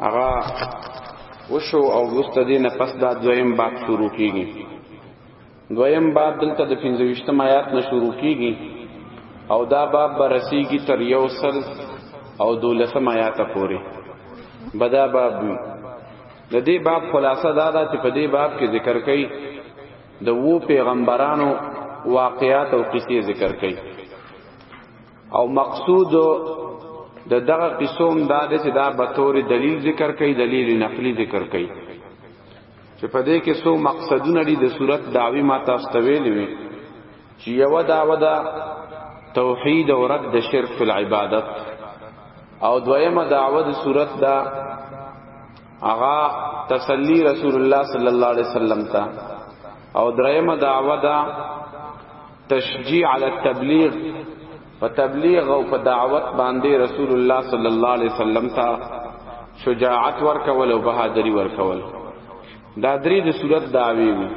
هغه وشو او وروسته دې نه پس دا دویم باب شروع کیږي دویم باب دلته د 25م آیات نه شروع کیږي او دا باب برسیږي تر یو سل او دولسم آیات پورې بدا باب وی د دې باب خلاصه دا ده چې په دې باب کې ذکر کړي د وو پیغمبرانو واقعات او قصې ذکر کړي او مقصود د دغه قسم دا د چې دا به تور دلیل ذکر کوي دلیل نقلی ذکر کوي چې په دې کې سو مقصدونه دي د صورت داوی ما تاسو ته ویلې وي چې یو داوا دا توحید او رد د شرک فی العبادت او دویمه دعوه د صورت دا اغا تسلی رسول الله صلی الله علیه وسلم ته او دریم دعوه دا تشجیع علی التبلیغ په تبلیغ او په دعوت باندې رسول الله صلی الله علیه وسلم ته شجاعت ورکول او بهادری ورکول دا درې د صورت دعوی وو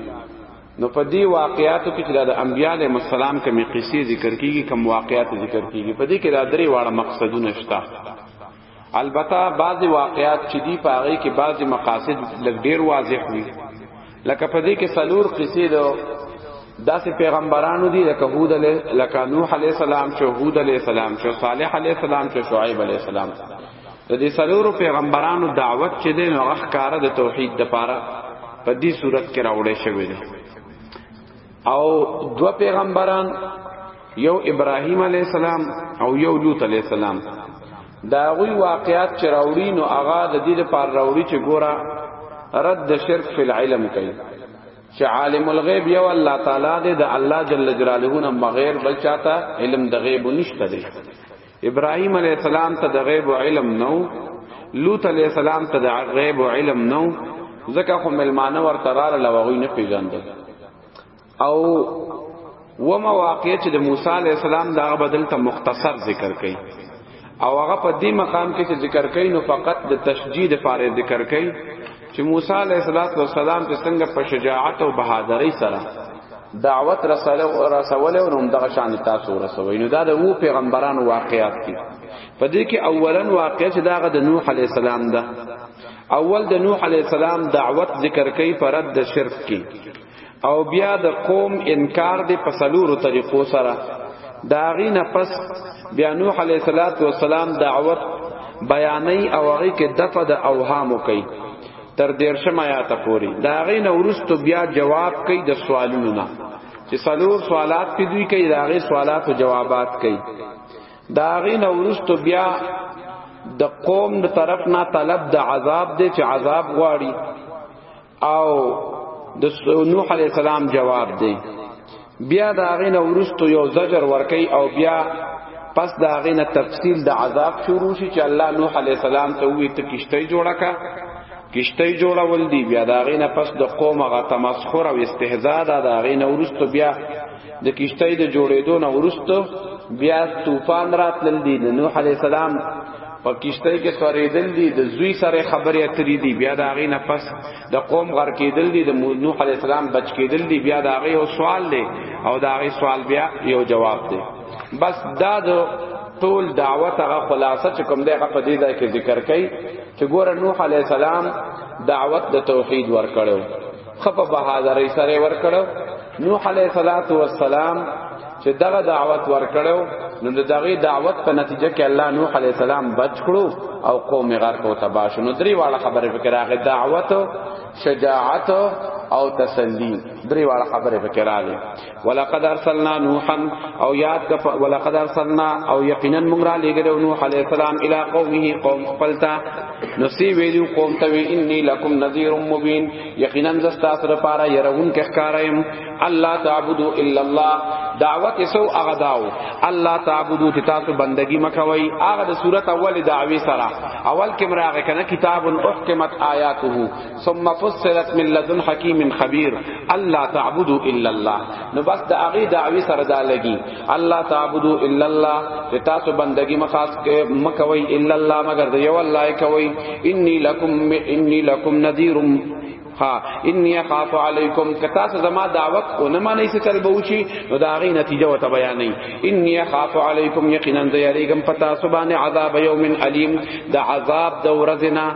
نو په دې واقعاتو کې چې د انبیانو مسالم کمی قصې ذکر کیږي کم واقعات ذکر کیږي په دې کې دا درې واړه مقصدونه شته البته بعضی واقعات چې دی په هغه کې بعضی مقاصد لګ ډیر واضح وي لکه په دې کې سلور قصې دو داسې پیغمبرانو دي لکه هود علی لکه نوح علی السلام چې هود علی السلام چې صالح علی السلام چې شعیب علی السلام د دې سلورو پیغمبرانو دعوت چې دین هغه ښکارا د توحید د پاره په دې صورت کې راوړې شوې ده او دو پیغمبران یو ابراهیم علی السلام او یو لوط علی السلام دا غوی واقعات چې راوړي نو هغه د دې لپاره راوړي چې ګوره رد شرک فی العلم کوي چې عالم الغیب یو الله تعالی دې د الله جل جلاله نه مغیر بل چاته علم د غیب نشته دی ابراهيم عليه السلام ته د غیب علم نو لوط عليه السلام ته د غیب علم نو زکه خو ملمانه ورته را لوغوی نه پیژاندل او و مواقع چې د موسی علی السلام دا بدل ته مختصر ذکر کړي او هغه په دې مقام کې چې ذکر کړي نو فقط د تشجید لپاره ذکر کړي چې موسی علیه السلام چې څنګه په شجاعت او بهادری سره دعوت رساله رسوله او هم دغه شان تاسو رسوي نو دا د وو پیغمبرانو واقعیات دي په دې کې اولا واقع چې داغه د نوح علیه السلام ده اول د نوح علیه السلام دعوت ذکر کوي پر رد شرک کې او بیا د قوم انکار دی په سلورو طریقو سره دا غي نه پس بیا نوح علیه الصلاۃ والسلام دعوت بیانې او هغه کې دفع د اوهام کوي تر دیرشم آیات پوری دا غي نه ورستو بیا جواب کوي د سوالونو نه چې سلور سوالات په دوی کوي دا غي سوالات او جوابات کوي دا غي نه ورستو بیا د قوم د طرف نه طلب د عذاب دی چې عذاب غواړي او د نوح علی السلام جواب دی بیا دا غین ورستو یو زجر ورکی او بیا پس دا غین تفصیل د عذاب شروع شي چې الله نوح علی السلام ته وی ته کشته جوړه کا کشته جوړه ول دی بیا دا غین پس د قوم غ تمسخر او استهزاء دا غین ورستو بیا د کشته د جوړېدو نه ورستو بیا طوفان راتلل دي د نوح علی السلام په کشته کې سوریدل دي د زوی سره خبرې اترې دي بیا د هغه نه پس د قوم غر کېدل دي د نوح علی السلام بچ کېدل دي بیا د هغه یو سوال دی او د هغه سوال بیا یو جواب دی بس دا د ټول دعوت هغه خلاصه چې کوم دی هغه په دې ځای کې ذکر کړي چې ګوره نوح علی السلام دعوت د توحید ورکړو خپه بهادرۍ سره ور کړو نوح علیه الصلاۃ والسلام چې دغه دعوت ور کړو نو دغه دعوت په نتیجه کې الله نوح علیه السلام بچ کړو او قوم غر کو تباہ شو نو درې واړه خبره فکر راغې دعوت شجاعت او تسلی درې واړه خبره فکر راغې ولقد ارسلنا نوحا او یاد کا ولقد ارسلنا او یقینا موږ را لګره نوح علی السلام الی قومه قوم خپلتا نسی ویلو قوم ته انی لکم نذیر مبین یقینا زستا سر پارا يرون کې ښکارایم الله تعبدو الا الله دعوت سو هغه داو الله تعبدو چې تاسو بندگی مکوي هغه د صورت اول دعوی سره اول کې مراغه کنه کتاب احکمت آیاته ثم فصلت من لدن حکیم خبیر الله تعبدو الا الله نو بس د هغه دعوی سره دا لګي الله تعبدو الا الله چې تاسو بندگی مخاص کې مکوي الا الله مگر دی یو الله کوي انی لکم انی لکم نذیر ها انی خاف علیکم کتا سے زما دعوت کو نہ مانی سے چل بوچی نو داغی نتیجہ و بیان نہیں انی خاف علیکم یقینا ذیریگم پتا سبحان عذاب یوم علیم دا عذاب دورزنا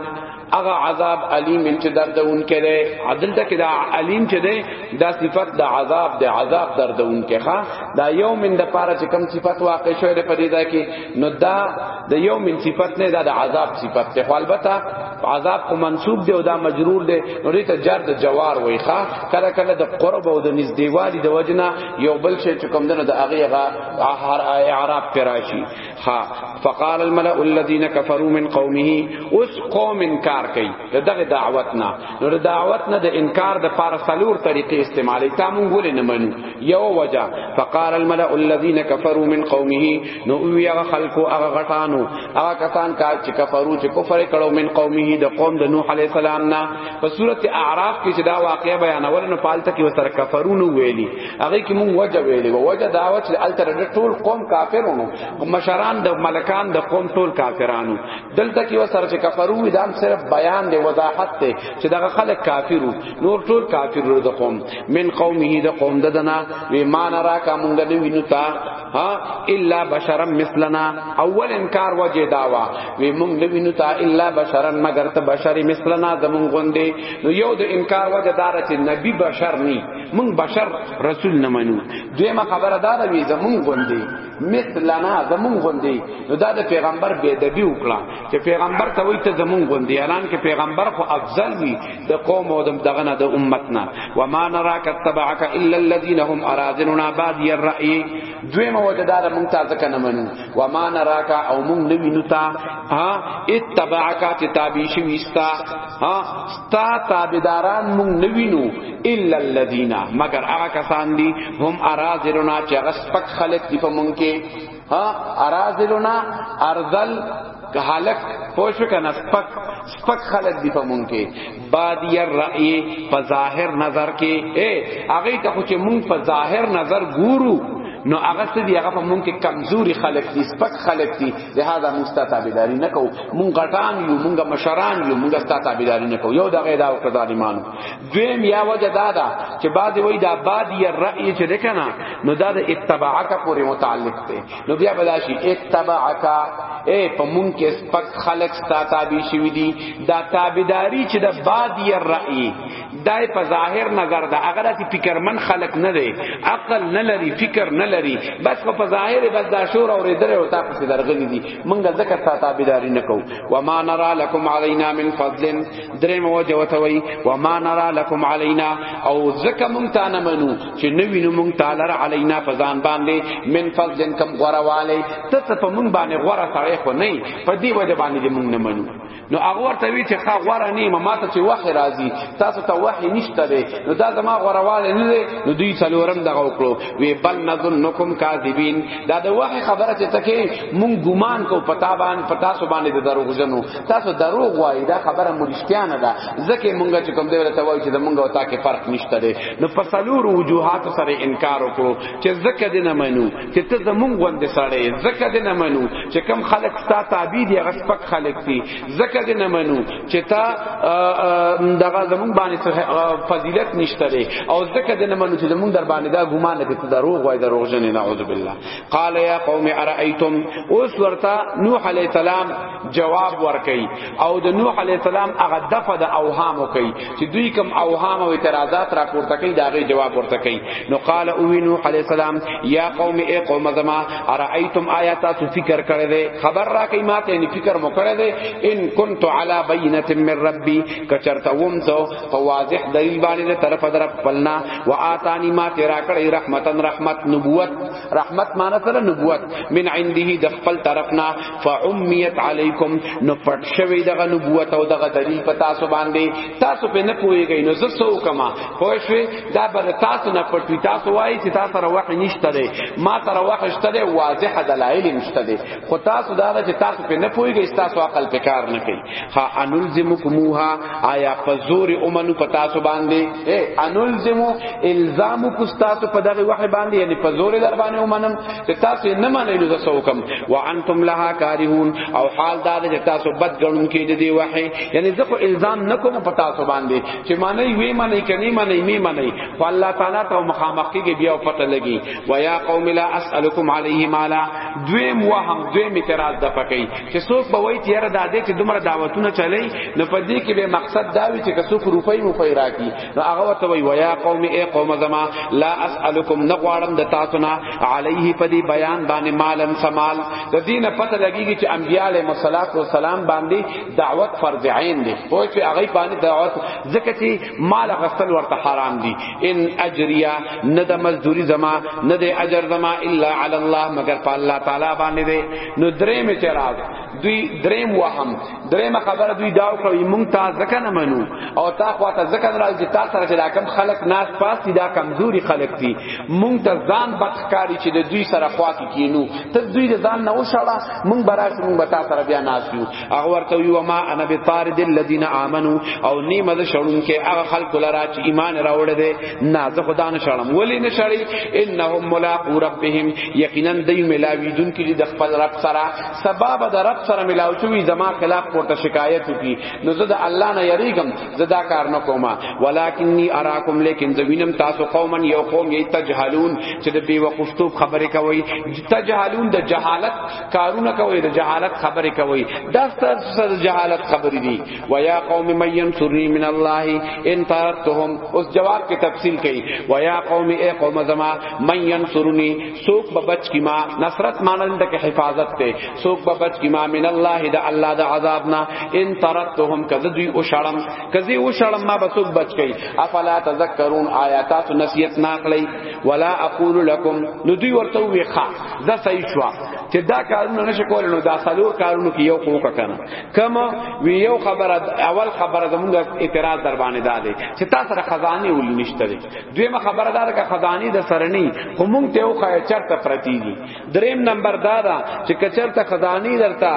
هغه عذاب علیم چې دردون کړي عدل ته کې دا علیم چې ده دا صفت د عذاب د عذاب دردون کې ښا دا یو من د پاره چې کم صفت واقع شوی ده په دې ځای کې نو دا د یو من صفت نه دا د عذاب صفت ته خو البته عذاب کو منسوب دی او دا مجرور دی نو دې ته جر د جوار وای ښا کله کله د قرب او د نزدېوالي د وجنه یو بل شی چې کم دنه د هغه هغه اعراب پراشي ها فقال الملأ الذين كفروا من قومه اوس قوم انکار کوي دغه دعوت نه نو د دعوت نه د انکار د پار سلور طریقې استعمالي تا مونږ ولې نه منو یو وجه فقال الملأ الذين كفروا من قومه نو وی هغه خلکو هغه غټانو هغه کسان کا چې کفرو چې کفر کړو من قومه د قوم د نوح عليه السلام نه په سوره اعراف کې چې دا واقعیا بیانول نه پالته کې وسره کفرونو ویلي هغه کې مونږ وجه ویلې و وجه دا و چې التر ټول قوم کافرونو مشران د ملکان د قوم ټول کافرانو دلته کې وسره چې کفرو وي دا صرف بیان دی وضاحت دی چې دا خلک کافرو نور ټول کافرو د قوم من قومه د قوم ددنا وی مان را کا مونږ دی وینو تا ها الا بشرا مثلنا اول انکار وجه داوا وی مونږ دی وینو تا الا بشرا مگر ته بشری مثلنا زمونږ غوندې نو یو د انکار وجه دار چې نبی بشر نی مونږ بشر رسول نه منو دویمه خبره دا ده وی زمونږ غوندي مثلنا زمونږ غوندي نو دا د پیغمبر بے ادبی وکړه چې پیغمبر ته وایي ته زمونږ غوندي الان کې پیغمبر خو افضل وی د قوم او دغه نه د امت نه و ما نراک تبعک الا الذين هم ارادنا بعد الرأي دویمه وجه دا ده مونږ تاسو کنه منو و ما نراک او مونږ نه وینو تا ها اتبعک تابع شویستا ها تا تابداران مونږ نوینو الا الذين مگر هغه کسان دي هم ارازلنا چې هغه سپک خلق دي په مونږ کې ها ارازلنا ارذل کهلک پوش کنا سپک سپک خلق دی په مونږ کې بادی الرأی په ظاهر نظر کې اے هغه ته خو چې مونږ په ظاهر نظر ګورو نو هغه څه دی هغه په مونږ کې کمزوري خلق دي سپک خلق دي لہذا موږ ستاسو تابعداري نه کوو موږ غټان یو موږ مشران یو موږ ستاسو تابعداري نه کوو یو دغه دا او ظالمانو دویم یا وجه دا ده چې بعضی وای دا بعد یا رأی چې لکنه نو دا د اتباعک پورې متعلق دی نو بیا بلاشي اتباعک اے په مونږ کې سپک خلق ستا تابع شوی دي دا تابعداري چې د بعد یا رأی دای په ظاهر نظر دا هغه داسې فکرمن خلق نه دی عقل نه لري فکر نه لري بس په ظاهر بس دا شور او ردر او تا په درغلي دي مونږ ذکر تا تابعداري نه کو و ما نرا لكم علينا من فضل درې مو جوته وي و ما نرا لكم علينا او زکه مونږ تا نه منو چې نوی نو مونږ تعالی علينا فزان باندې من فضل کم غره والي ته په مونږ باندې غره سره خو نه په دې وجه باندې مونږ نه منو نو هغه ورته وی چې ښا غوړه نیمه ماته چې وحی راځي تاسو ته وحی نشته دی نو دا زما غوړواله نه دی نو دوی څلورم دغه وکړو وی بل نظنکم کاذبین دا د وحی خبره چې تکي مونږ ګمان کو پتا باندې پتا سو باندې د دروغ جنو تاسو دروغ وای دا خبره مولشتیا نه ده ځکه مونږ چې کوم دی ورته وای چې مونږ او تا کې فرق نشته دی نو په څلور وجوهات سره انکار وکړو چې ځکه دینه منو چې ته زمونږ غوند سړی زکه دې نه منو چې کم خلک ستا تابع دي هغه سپک خلک دي زکه دې نه منو چې تا دغه زمونږ باندې فضیلت نشته لري او زکه دې نه منو چې زمونږ در باندې دا ګمان لري ته دروغ وای دروغ جن نعوذ بالله قال یا قوم ارایتم اوس ورته نوح علی السلام جواب ورکي او د نوح علی السلام هغه دفه د اوهام کوي چې دوی کوم اوهام او اعتراضات راپورته کوي دا غي جواب ورته کوي نو قال او نو علی السلام یا قوم ای قوم زما ارایتم آیات تو فکر کړی دی خبر را کوي ماته نه فکر مو کړی دی ان كنت علی بینه من ربی کچرته وم زو په واضح دلیل باندې طرف در خپلنا و آتانی ما تیرا کړی رحمتن رحمت نبوت رحمت معنی سره نبوت من عنده د خپل طرفنا فعمیت علیکم نو پټ شوی دغه نبوت او دغه دلیل په تاسو باندې تاسو په نه پوهیږئ نو زه سو کما خو شوی دا بر تاسو نه پټ وی تاسو وایي چې تاسو را وحی نشته دی ما تر وحی شته دی واضح دلایل نشته دی خو تاسو دا چې تاسو په نه پوهیږئ تاسو عقل په کار نه کوي ها انلزمکموها آیا پزور اومنو پتا سو باندې اے انلزمو الزام کو تاسو په دغه وحی باندې یعنی پزور در باندې اومنم چې تاسو نه منئ نو تاسو کوم وانتم لها کارهون او حال دا چې تاسو بد ګڼون کې د دی وحی یعنی زه خو الزام نکوم پتا سو باندې چې معنی وی معنی کني معنی می معنی خو الله تعالی ته مخامخ کې بیا پته لګي ویا قوم لا اسالکم علیه مالا دویم وهم دویم اعتراض د پکې چې څوک به وایي تیار د دې چې دومره دعوتونه چلی نو په دې کې به مقصد دا وي چې که څوک روپۍ مو پي راکی نو هغه ورته وایي ویا قوم ای قوم زما لا اسالکم نغوارم د تاسو نه علیه په دې بیان باندې مالن سمال د دینه پته لګیږي چې انبیاء علیهم الصلاۃ والسلام باندې دعوت فرض عین دی خو چې هغه باندې دعوت ځکه چې مال غسل ورته حرام دی ان اجریا نه د مزدوری زما نه د اجر زما الا علی الله مگر په الله تعالی باندې دی نو درې می تراغ دوی دریم وهم دریم خبره دوی داو کوي مونږ تا ځکه نه منو او تا خو تا ځکه نه راځي تا سره چې دا کم خلق ناس پاس دي دا کمزوري خلق دي مونږ ته ځان بدخکاری چې د دوی سره خوا کې کینو ته دوی د ځان نه وشړه مونږ براشو مونږ به تا سره بیا ناس یو هغه ورته وی وما انا بطارد الذين امنوا او نیمه ده شړون کې هغه خلق لرا چې ایمان راوړ دي نه زه خدا نه شړم ولی نه شړی انهم ملاقو ربهم یقینا دوی ملاوی دن کې د خپل رب سره سبب د رب سره ملاو شوی زما خلاف کوته شکایت کی نو زه د الله نه یریګم زه دا کار نه کوم ولکنی اراکم لیکن زوینم تاسو قوما یو قوم یی تجهلون چې د بی وقفتوب خبره کوي تجهلون د جهالت کارونه کوي د جهالت خبرې کوي دا ستاسو سره د جهالت خبرې دي و یا قوم من ينصرني من الله ان ترتهم اوس جواب کې تفصیل کوي و یا قوم ای قوم زما من ينصرني سوق ببچ کی ما نصرت مانند کې حفاظت ته سوق ببچ کی ما من الله د الله د عذاب نه ان ترتهم کذ دوی او شړم کذ او شړم ما بسوق بچ کی افلا تذکرون آیاتات نصیحت ناقلی ولا اقول لكم نو دوی ورته وی ښا دا صحیح شو چې دا کارونه نشه کول نو دا سلور کارونه کې یو کوکا کنه کما وی یو خبره اول خبره زمونږ اعتراض در باندې دادې چې تاسو سره خزانه ول نشته دویمه خبره دا ده چې خزانه د سرنی هم ته یو خای چرته پرتی دي دریم نمبر دا دا چې کچرته خدانی درتا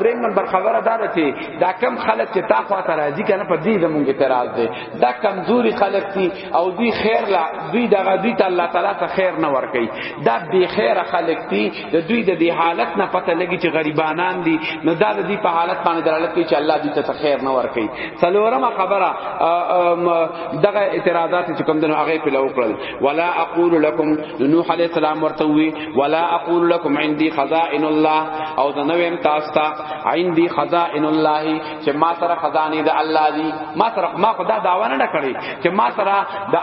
دریم نمبر خبره دا ده چې دا کم خلک چې تا خوا ته راځي کنه په دې زمونږ اعتراض دی دا کمزوري خلک دي او دوی خیر لا دوی دغه دوی ته الله تعالی ته خیر نه ور کوي دا بی خیر خلک دي د دوی د دې حالت نه پته لګي چې غریبانان دي نو دا د دې په حالت باندې دلالت کوي چې الله دې ته خیر نه ور کوي څلورمه خبره دغه اعتراضات چې کوم دنو هغه په لو کړل ولا اقول لكم نوح علیہ السلام ورته وی ولا اقول لكم عندي خزائن الله او زنویم تاسو ته عندي خزائن الله چې ما سره خزانه د الله دی ما سره ما خدا داوا نه کړی چې ما سره د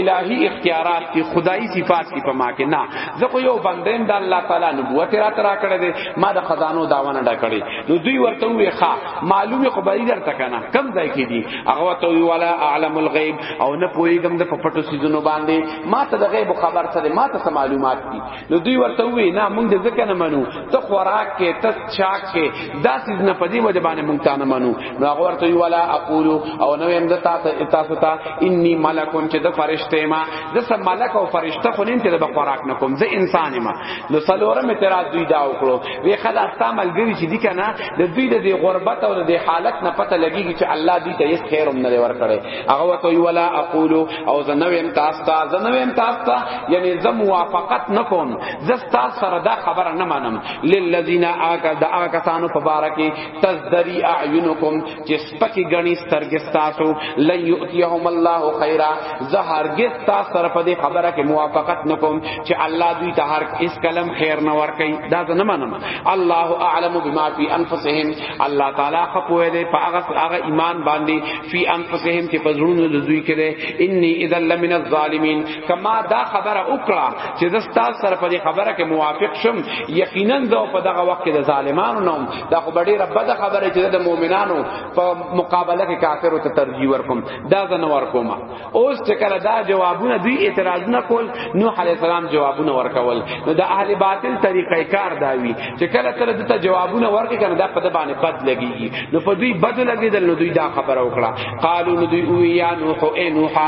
الہی اختیارات کی خدای صفات کی په ما کې نه زه خو یو بندین د الله تعالی نبوت را ترا کړی دی ما د خزانو داوا نه کړی نو دوی ورته وی ښا معلومه خبری درته کنه کم ځای کې دی هغه ته وی ولا اعلم الغیب او نه پویګم د پپټو سيزونو باندې ما ته د غیب خبر سره ما ته معلومات دي نو دوی ورته وی نه مونږ د ځکه نه منو ته خوراک کې ته چاک کې دا سيز نه پدی وجه باندې مونږ ته نه منو نو هغه ورته وی ولا اقول او نو هم د تاسو تاسو ته انی ملکون چې د فرشته ما د سم ملک او فرشته خو نیم چې د خوراک نه کوم زه انسان ما نو سلورم اعتراض دوی دا وکړو وی خدا استعمال ګری چې دي کنه د دوی د غربت او د حالت نه پته لګیږي چې الله دې ته هیڅ خیر هم نه ورکړي هغه وته ولا اقول او زنویم تاسو ته زنویم تاسو ته یعنی زه موافقت نکوم زه تاسو سره دا خبره نه منم للذین آکا دا آکا سانو فبارکی تزدری اعینکم چې سپکی غنی سترګې تاسو لن یؤتیهم الله خیرا زه هرگز تاسو سره په دې خبره کې موافقت نکوم چې الله دوی ته هر اس کلم خیر نه ور کوي دا زه نه منم الله اعلم بما فی انفسهم الله تعالی خپوه دې په هغه ایمان باندې فی انفسهم چې پزړونو د دوی کې ده انی اذا لمن الظالمین کما دا خبره وکړه چې زستا سره په خبره کې موافق شم یقینا دا په دغه وخت کې د ظالمانو نوم دا خو ډېر رب د خبره چې د مؤمنانو په مقابله کې کافرو ته ترجیح ورکوم دا زنه ورکوم اوس چې کله دا جوابونه دوی اعتراضونه کول نوح علی السلام جوابونه ورکول نو د اهل باطل طریقې کار دا وی چې کله تر دته جوابونه ورکې کنه دا په د باندې بد لګیږي نو په دوی بد لګیدل نو دوی دا خبره وکړه قالو نو دوی او یا نوح اے نوح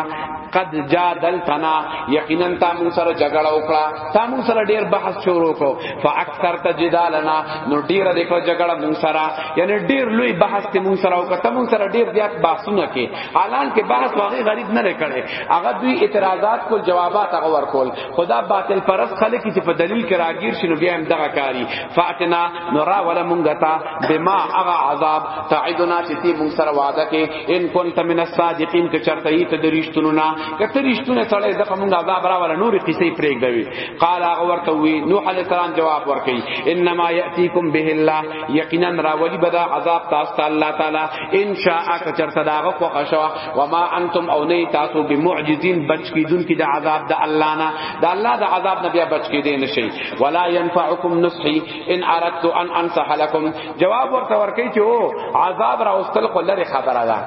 قد جادلتنا یقینا تا مون سره جګړه وکړه تا مون سره ډیر بحث شروع کو فاکثرت جدالنا نو ډیر د جګړه مون سره یعنی ډیر لوی بحث ته مون سره وکړه مون سره ډیر زیات بحثونه کې حالان کې بحث واغې غریب نه کړي هغه دوی اعتراضات کول جوابات هغه ورکول خدا باطل پرس خلک چې په دلیل کې راګیر شنو بیا هم دغه کاری فاتنا نورا ولا مونږتا بما هغه عذاب تعیدنا چې تی مونږ سره وعده کې ان كنت من الصادقین که چرته یې ته درشتونو نه که ته رښتونه سره دغه مونږ عذاب را ولا نور قصې پرېګ دی قال هغه ورته وی نوح علی السلام جواب ورکړي انما یاتیکم به الله یقینا راولی بدا عذاب تاسو الله تعالی ان شاء کچرته داغه خو قشوا وما انتم او نه تاسو بمعجزین بچ کیدون کی د عذاب د الله نه د الله د عذاب نه بیا بچ کیدې نشي ولا ينفعکم نصحی ان اردت ان انصح لكم جواب ورته ورکی چې او عذاب را واستل خو لري خبره ده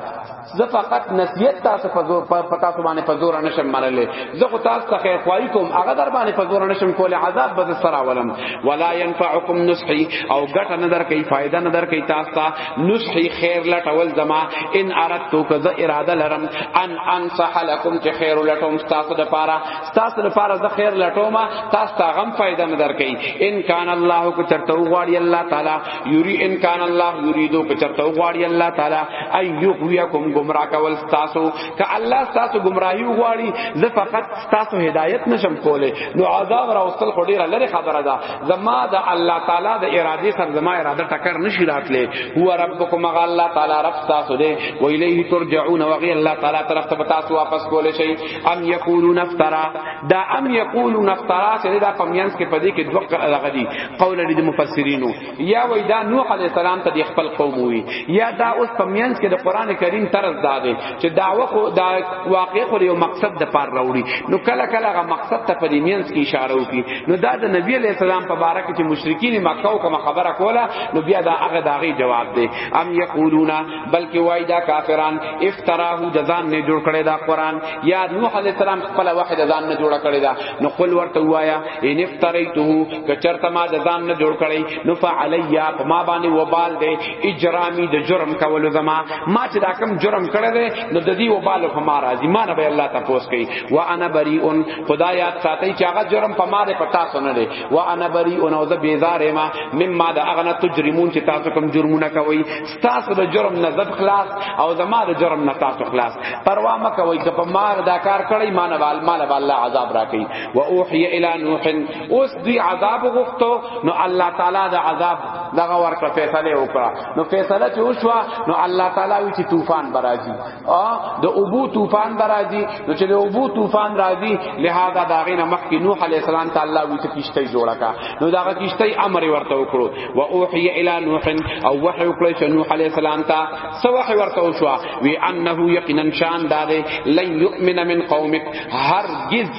زه فقط نصیحت تاسو په زور په تاسو باندې په زور نشم منلې زه خو تاسو ته خیر خوای کوم هغه در باندې په زور نشم کول عذاب به سره ولم ولا ينفعکم نصحی او ګټه نه در کوي فائدہ نه در کوي تاسو نصحی خیر لټول زما ان اردتو که زه اراده لرم ان انصح لكم چې خیر لټوم تاسو د پاره تاسو د پاره زه خیر لټوم تاسو ته غم فائدہ نه درکې ان کان الله کو چرته غواړي الله تعالی یری ان کان الله یریدو کو چرته غواړي الله تعالی ایغویکم گمراه کول تاسو که الله تاسو گمراهی غواړي زه فقط تاسو هدایت نشم کوله نو عذاب راوستل خو ډیره لري خبره ده زما د الله تعالی د اراده سره زما اراده ټکر نشی راتله هو ربکم غ الله تعالی رب تاسو دی و الیه ترجعون و غی الله تعالی طرف ته تاسو واپس کول شي ام یقولون افترا دا ام یقولون افترا چې دا پمینس کې پدې کې دوه لغه دي قول لري د مفسرینو یا وای دا نوح علی السلام ته خپل قوم وی یا دا اوس پمینس کې د قران کریم طرز داده چې دعوه خو دا واقع خو یو مقصد د پار راوړي نو کله کله هغه مقصد ته په مینس کې اشاره وکي نو دا د نبی علی السلام په باره کې چې مشرکین مکه او کوم خبره کوله نو بیا دا هغه داغي جواب دی ام یقولون بلکې وای دا کافران افتراه د ځان نه جوړ کړي دا قران یا نوح علی السلام خپل واحد ځان نه جوړ کړي دا نو قل ورته وایا ان افتریته کچرته ما د ځان نه جوړ کړي نو فعلیا ما باندې وبال دی اجرامي د جرم کولو زما ما چې دا کم جرم کړی دی نو د دې وبال په ما راځي ما نه به الله تاسو کوي وانا بریئون خدا یاد ساتي چې هغه جرم په ما نه پتا سونه دی وانا بریئون او زه بیزار ما مما د اغنا تجرمون چې تاسو کوم جرمونه کوي تاسو د جرم نه زب خلاص او زما د جرم نه تاسو خلاص پروا ما کوي چې په ما دا کار کړی ما نه مال مال الله عذاب راکړي واوحي الى نوح اوس دوی عذاب غوښتو نو الله تعالی د عذاب دغه ورکړه فیصله وکړه نو فیصله چې وشوه نو الله تعالی وی چې طوفان برازي او د ابو طوفان برازي نو چې د ابو طوفان راځي لہذا دا غینه مخکې نوح علی السلام ته الله وی چې کیشته جوړه کا نو دا کیشته امر ورته وکړو و اوحی الی نوح او وحی وکړو چې نوح علی السلام ته سو وحی ورته وشو وی انه یقینا شان دار لن یؤمن من قومک هرگز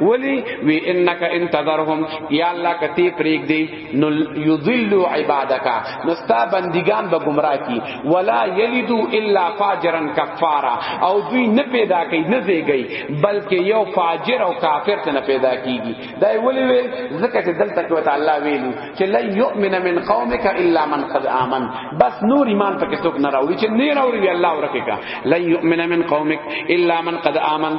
ولی وی انک انتظرهم یا الله کتی پریک دی نو یذل عبادک نستا بندگان به گمراه کی ولا یلدو الا فاجرا کفارا او دوی نه پیدا کی نه زیږی بلکې یو فاجر او کافر ته نه پیدا کیږي دا ولی وی زکه چې دلته کې تعالی ویلو چې لا یؤمن من قومک الا من قد امن بس نور ایمان پکې څوک نه راوړي چې نه راوړي الله ورکه کا لا یؤمن من قومک الا من قد امن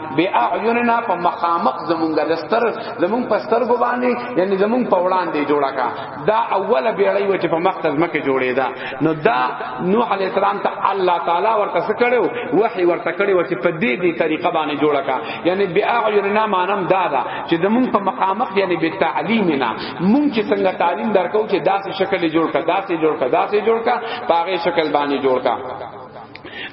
بی اعیننا په مخامخ زمونږ دستر زمونږ په سترګو باندې یعنی زمونږ په وړاندې جوړه کا دا اوله بیړی و چې په مخ تز مکه جوړې دا نو دا نوح علی السلام ته الله تعالی ورته سکړو وحی ورته کړو چې په دې دې طریقه باندې جوړه کا یعنی بی اعیننا مانم دا دا چې زمونږ په مخامخ یعنی به تعلیمنا مونږ چې څنګه تعلیم درکو چې داسې شکل جوړ کا داسې جوړ کا داسې جوړ کا پاغه شکل باندې جوړ کا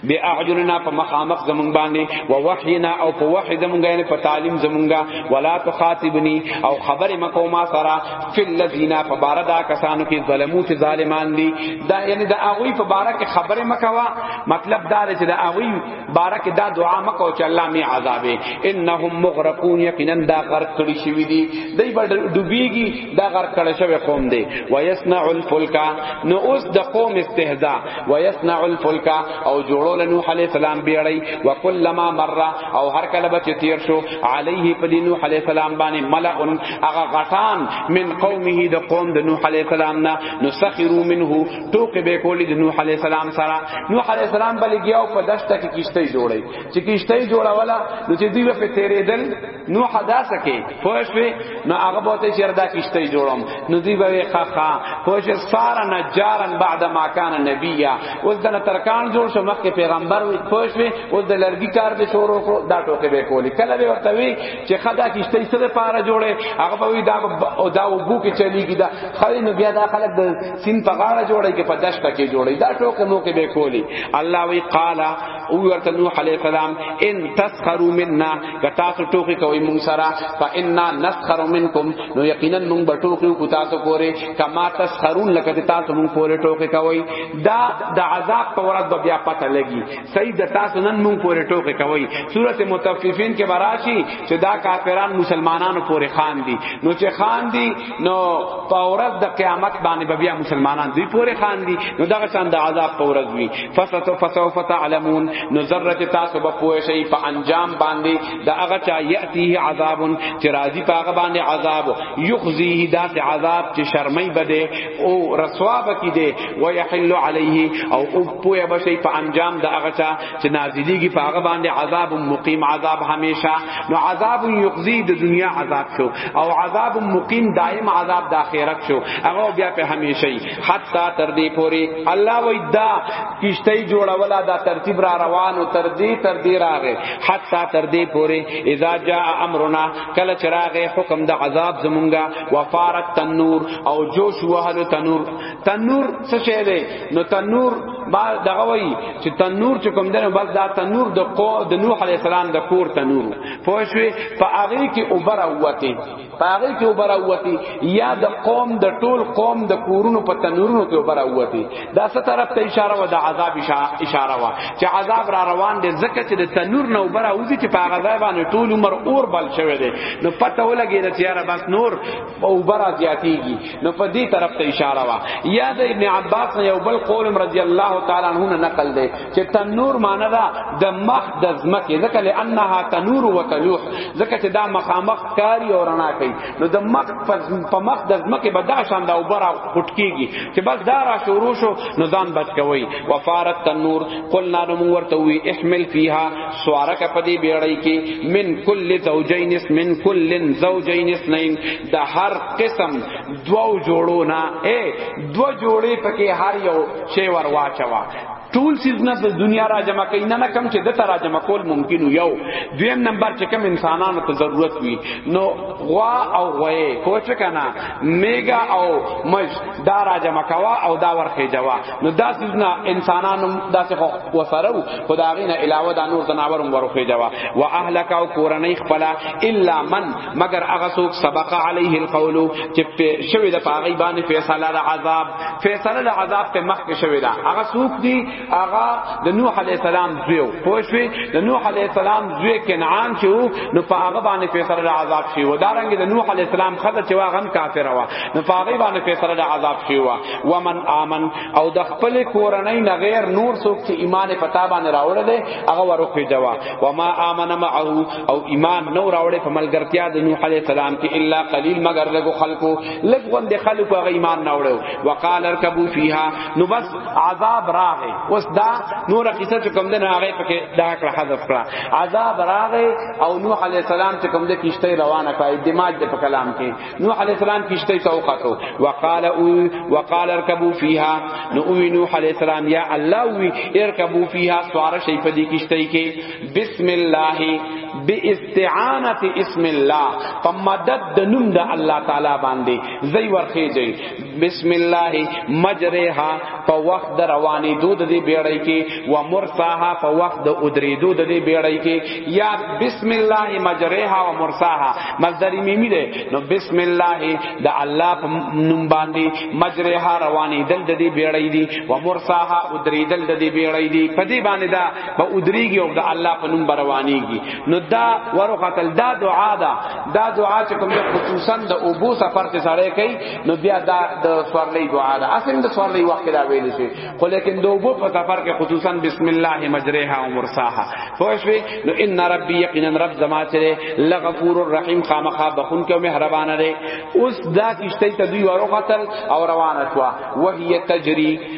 بی اعجلنا په مخامخ زمون باندې و وحینا او په وحی زمونږه یعنی په تعلیم زمونږه ولا تخاطبنی او خبر مکو ما سرا فی الذین فباردا کسانو کی ظلمو تی ظالمان دی دا یعنی دا اوی په بارک خبر مکوا مطلب دا چې دا اوی بارک دا دعا مکو چې الله می عذابه انهم مغرقون یقینا دا غرق کړي شوی دی دای بر ډوبیږي دا غرق کړي شوی قوم دی ویسنع الفلک نو اوس د قوم استهزاء ويصنع الفلك او جوړول نوح عليه السلام بیړی وکلما مر او هر کله بچ تیر شو عليه په دین نوح عليه السلام باندې ملأ اغه غټان من قومه د قوم د نوح عليه السلام نه نسخروا منه توق به کولی د نوح عليه السلام سره نوح عليه السلام بلګیاو په دشت کې کیشته جوړی چې کیشته جوړولا نو چې دوی په تیرېدل نو حداسه کې پوښوي نو هغه بوته چې ردا کیشته جوړم نو دی به خخا پوښ سارا نجارن بعد ما کان نبیا اوس دنه ترکان جوړ شو مخکې پیغمبر وي پوښوي اوس د لرګي کار به شروع کړو دا ټوکې به کولی کله به ورته وی چې خدا کیشته سره پاره جوړه هغه به وی دا او دا وګو کې چلیږي دا خو نو بیا دا خلک د سین په غاړه جوړي کې په دشت کې جوړي دا ټوکې مو کې به کولی الله وی قال او ورته نوح علیہ السلام ان تسخروا منا که تاسو ټوکی کوي مونږ سره فإنا نسخر منکم نو یقینا مونږ به ټوکی کو تاسو پورې کما تسخرون لکه تاسو مونږ پورې ټوکی کوي دا د عذاب په ورځ به بیا پته لګي سید تاسو نن مونږ پورې ټوکی کوي سورته متففین کې براشي چې دا کافران مسلمانانو پورې خان دي نو چې خان دي نو پاورز د قیامت باندې به بیا مسلمانان دوی پورې خان دي نو دغه شان د عذاب پاورز وی فسوف فسوف تعلمون نو ذره تاسو به پوه شئ په انجام باندې د هغه چا یاتیه عذاب چې راضی پاغه باندې عذاب یخزیه داس عذاب چې شرمای بده او رسوا بکی ده و یحل علیه او او پوه بشئ په انجام د هغه چا چې نازلېږي په هغه باندې عذاب مقیم عذاب همیشه نو عذاب یقضی د دنیا عذاب شو او عذاب مقیم دائم عذاب د آخرت شو هغه بیا په همیشه حتی تر دې پوري الله وای دا کیشته جوړولا دا ترتیب را روان او تر دې تر دې راغې حتی تر دې پوري اذا جاء امرنا کله چراغ حکم د عذاب زمونږه وفارت تنور او جوش وهل تنور تنور څه شی دی نو تنور با دغه وای چې تنور چې کوم دنه بس دا تنور د قو د نوح علی السلام د کور تنور پوه شوې په هغه کې اوبر اوتی په هغه کې اوبر اوتی یا د قوم د ټول قوم د کورونو په تنورونو کې اوبر اوتی دا څه طرف ته اشاره و د عذاب اشاره و چې عذاب را روان دي ځکه چې د تنور نه اوبر اوتی چې په هغه ځای باندې ټول عمر اور بل شوی دی نو پته ولګی چې یاره بس نور اوبر زیاتیږي نو په دې طرف ته اشاره وا یا د ابن عباس نه یو بل قول رضی الله تعالی عنہ نه نقل دی چې تنور معنی دا د مخ د زمکه ځکه لانها تنور و تلوح ځکه چې دا مخامخ کاری او رڼا کوي نو د مخ په مخ د زمکه به دا شان دا وبره خټ کیږي چې بس دا را شروع شو نو ځان بچ کوي وفارت تنور قلنا نو ورته وی احمل فیها سوارک په دې بیړی کې من کل زوجین من کل زوجین اثنین د هر قسم دوو جوړو نه اے دو جوړې پکې هر یو شی ور واچوا ټول سیزنه د دنیا را جمع کین نه کم چې د تر را جمع کول ممکن یو دویم نمبر چې کم انسانانو ته ضرورت وي نو غوا او غوې کوچ کنا میګا او مج دا را جمع کوا او دا ورخه جوا نو دا سیزنه انسانانو دا څه خو وسرو خدای نه علاوه دا نور زناور ورخه جوا واهلک او کورنۍ خپل الا من مگر هغه څوک سبق علیه القول چې شوی د پاغي باندې فیصله د عذاب فیصله د عذاب ته مخکې شوی دا هغه څوک دی هغه د نوح علی السلام زوی پوښوي د نوح علی السلام زوی کنعان چې نو پاغه باندې فیصله د عذاب شي و دا رنګ د نوح علی السلام خدای چې واغم کافر و نو پاغي باندې فیصله د عذاب شي و ومن امن او د خپل کورنۍ نه غیر نور څوک چې ایمان پتا باندې راوړل هغه ورخه جوا وما امن معه او ایمان نو راوړې په ملګرتیا د نوح علی السلام کې الا قلیل مگر لګو خلقو لګون د خلقو هغه ایمان نه وړو وقال اركبوا فيها نو بس عذاب راغې اوس دا نور قصه چې کوم دنه هغه پکې دا کړه حذف کړه عذاب راغې او نوح علی السلام چې کوم د کیشته روانه کړه دماغ د په کلام کې نوح علی السلام کیشته ته وخاتو وقال او وقال اركبوا فيها نو نوح علی السلام یا الله وی اركبوا فيها سوار شي په دې کیشته کې بسم الله باستعانه اسم الله په مدد د نوم د الله تعالی باندې زئی ورخیږي بسم الله مجرها په وخت د روانې دود دی بیړی کې و مرساها په وخت د ادری دود دی بیړی کې یا بسم الله مجرها و مرساها مصدر میمی ده نو بسم الله د الله په نوم باندې مجرها روانې دل د دی بیړی دی و مرساها ادری دل د دی بیړی دی په دې باندې دا په ودریږي او د الله په نوم روانيږي نو دا ورخل دا دعا ده دا دعا چې کوم خصوصا د ابو سفر ته سره کوي نو بیا دا د سوارلې دعا ده اصل د سوارلې وخت دا ویل شي خو لیکن د ابو په سفر کې خصوصا بسم الله مجرها و مرساها فوشوي نو ان ربي یقینا رب زما چې لغفور الرحیم خامخا بخون کې مهربان دی اوس دا کیشته ته دوی ورخل او روانه شو وهي تجری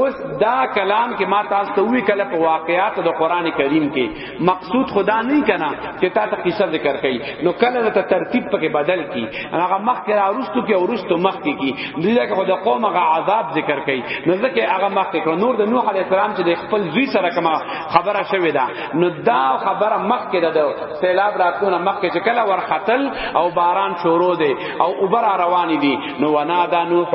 اوس دا کلام کې ما تاسو ته وی کله په واقعات د قران کریم کې مقصود خدا نه کنا چې تا ته قصه ذکر کړي نو کله ته ترتیب پکې بدل کی هغه مخ کې راوستو کې ورستو مخ کې کی دغه کې خدا قوم هغه عذاب ذکر کړي نو ځکه هغه مخ کې کړه نور د نوح علی السلام چې د خپل زوی سره کما خبره شوې ده نو دا خبره مخ کې ده سیلاب راتونه مخ کې چې کله ورختل او باران شروع دی او اوبر روان دي نو ونا دا نوح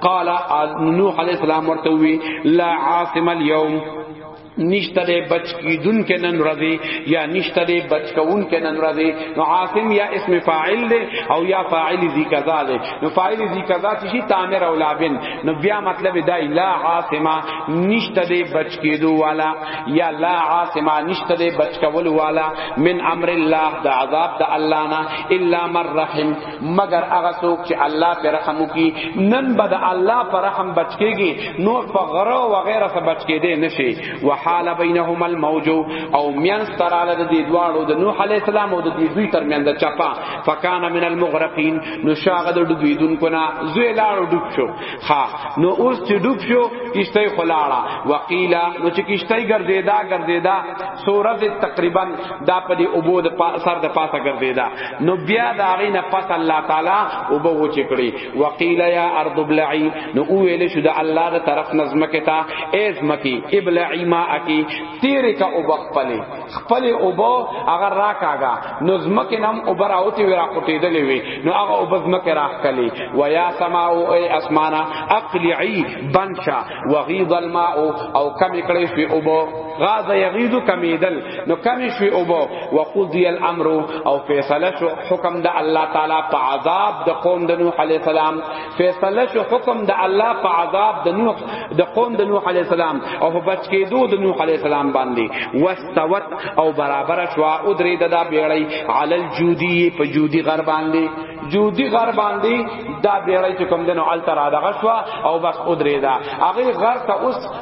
قال نوح علیہ السلام ورته وی لا عاصم اليوم نشته دی بچ کیدون کې نن ورځي یا نشته دی بچ کون کې نن ورځي نو عاصم یا اسم فاعل دی او یا فاعل ذی کذا دی نو فاعل ذی کذا شي تامر او لابن نو بیا مطلب دا لا عاصم نشته دی بچ کیدو والا یا لا عاصم نشته دی بچ کول والا من امر الله د عذاب د الله نه الا من رحم مگر هغه څوک چې الله پر رحم وکي نن بد الله پر رحم بچکیږي نور په غره او غیره څخه بچکیدې نشي وحال بینهما الموج او میان ستراله د دې دواړو د نوح علی السلام او د دې دوی ترمنځ چپا فکان من المغرقین نو شاغه د دوی دن کنا زوی لاړو ډوب شو ها نو اوس چې ډوب شو کیشته خلاړه وقیلا نو چې کیشته ګرځیدا ګرځیدا سورته تقریبا دا په دې اوبو د سر د پاسه ګرځیدا نو بیا دا غي نه پس الله تعالی او به و چکړي وقيل يا ارض بلعي نو ویل شو دا الله تر طرف نظم کتا ایز مکی ابلعي ما اکی تیر کا او بخپل خپل او بو اگر را کاغا نظم کې نم او برا اوتی ورا کوټې دلې وي نو هغه او بزم کې راخ کلی و یا سما او ای اسمانا اقلعي بنشا وغيض الماء او کم کړي شو او بو غاز یغیظ کمیدل نو کمی شوی او بو وقضی الامر او فیصله شو حکم د الله تعالی په عذاب د قوم د نوح علی السلام فیصله شو حکم د الله په عذاب د نوح د قوم د نوح علی السلام او په بچ کېدو د نوح علی السلام باندې واستوت او برابر شو او درې د دا بیړی علی الجودی په جودی غر باندې جودی غر باندې دا بیړی چې کوم دنو التر دغه شو او بس او درې دا هغه غر ته اوس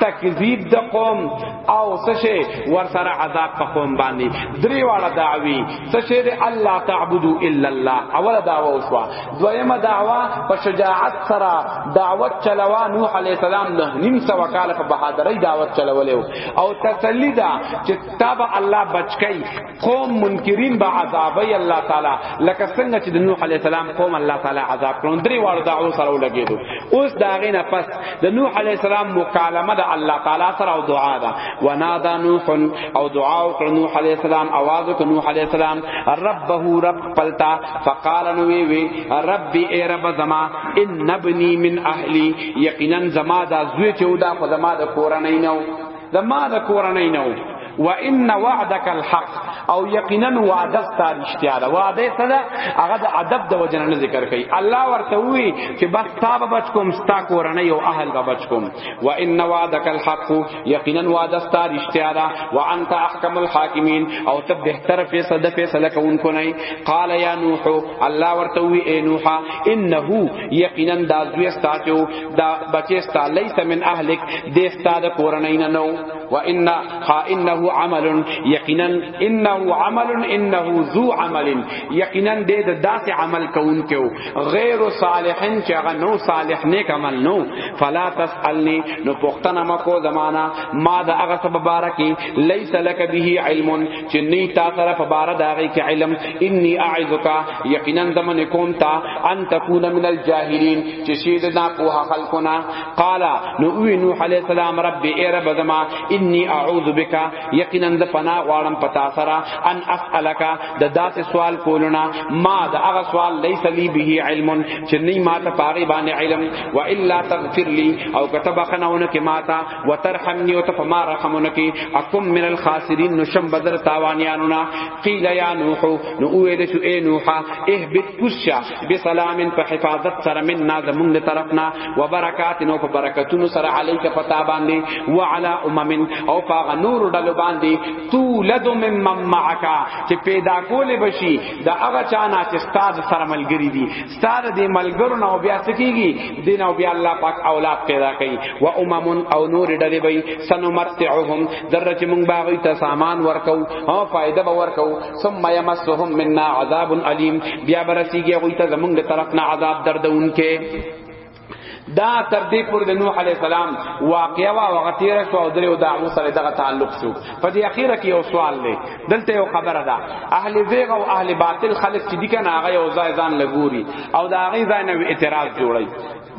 تکذیب د قوم او سشه ور سره عذاب په قوم باندې درې واړه دعوی سشه د الله تعبدو الا الله اوله دعوا وشوا دویمه دعوا په شجاعت سره دعوت چلوا نوح علی السلام نه نیم سو کال په بهادرۍ دعوت چلولیو او تسلی دا چې تاب الله بچکی قوم منکرین به عذابای الله تعالی لکه څنګه چې د نوح علی السلام قوم الله تعالی عذاب کړو درې وار دعوه سره ولګیدو اوس دا غینه پس د نوح علی السلام مکالمه د الله تعالی سره او دعا ده ونادا نوح او دعا وکړ نوح علی السلام आवाज وکړ نوح علی السلام ربه رب پلتا فقال نو وی وی ربي ای رب زما ان ابني من اهلي یقینا زما دا زوی چې ودا خو زما د کورنۍ نه د ما د کورنۍ نه و ان وعدک الحق او یقینا وعده ستاره اشتیا ده وعده څه ده هغه د ادب د وجنه نه ذکر کوي الله ورته وی چې بس تا به بچ کوم ستا کورنۍ او اهل به بچ کوم و ان وعدک الحق یقینا وعده ستاره اشتیا ده وانت احکم الحاکمین او ته بهتر فیصله فیصله کوونکو نه قال یا نوح الله ورته وی اے نوح انه یقینا دا زوی ستا چو دا بچی ستا لیس من اهلک دې ستا د کورنۍ نه نو و ان خا انه عمل یقینا انه عمل انه ذو عمل یقینا دې د داسې عمل کوونکو غیر صالحین چې هغه نو صالح نیک عمل نو فلا تسالنی نو پختنه مکو زمانہ ما دا هغه سبب بارکی لیس لک به علم چې نه تا سره په بار دا غي کې علم انی اعذک یقینا دمن کوم تا ان تکون من الجاهلین چې شی د نا په خلقنا قال نو وی نوح علی السلام رب ای رب زما انی اعوذ بک یقینا د پنا غواړم پتا سره ان اسالک د داسې سوال کولنا ما د هغه سوال لیس لی به علم چې نه ما ته پاره باندې علم و الا تغفر لی او کتب خناونه کې ما ته وترحمنی او ته په ما رحمونه کی اکم من الخاسرین نو شم بدر تاوانیانو نا قیل یا نوح نو ویل شو اے نوح اهبط کوشا بسلام په حفاظت سره من نا زمون له طرفنا وبرکات نو په برکتونو سره علیک پتا باندې وعلى امم او فاغ نور ډل باندې تولد من معک چې پیدا کول بشي دا هغه چانه چې استاد سره ملګری دي ستاره دی ملګرو نو بیا سکیږي دین او بیا الله پاک اولاد پیدا کوي و امم او نور ډلې وي سنمتعهم درج مون باغی ته سامان ورکو او فائدہ به ورکو ثم یمسهم منا عذاب الیم بیا برسیږي غوی ته زمونږ طرف نه عذاب دردونکې دا تر دې پورې د نوح علی السلام واقعا وا وغتیر شو او درو دعوو سره دغه تعلق شو په دې اخیره کې یو سوال دی دلته یو خبره ده اهل زیغ او اهل باطل خلق چې دي کنه هغه یو ځای ځان لګوري او دا هغه ځای نه اعتراض جوړي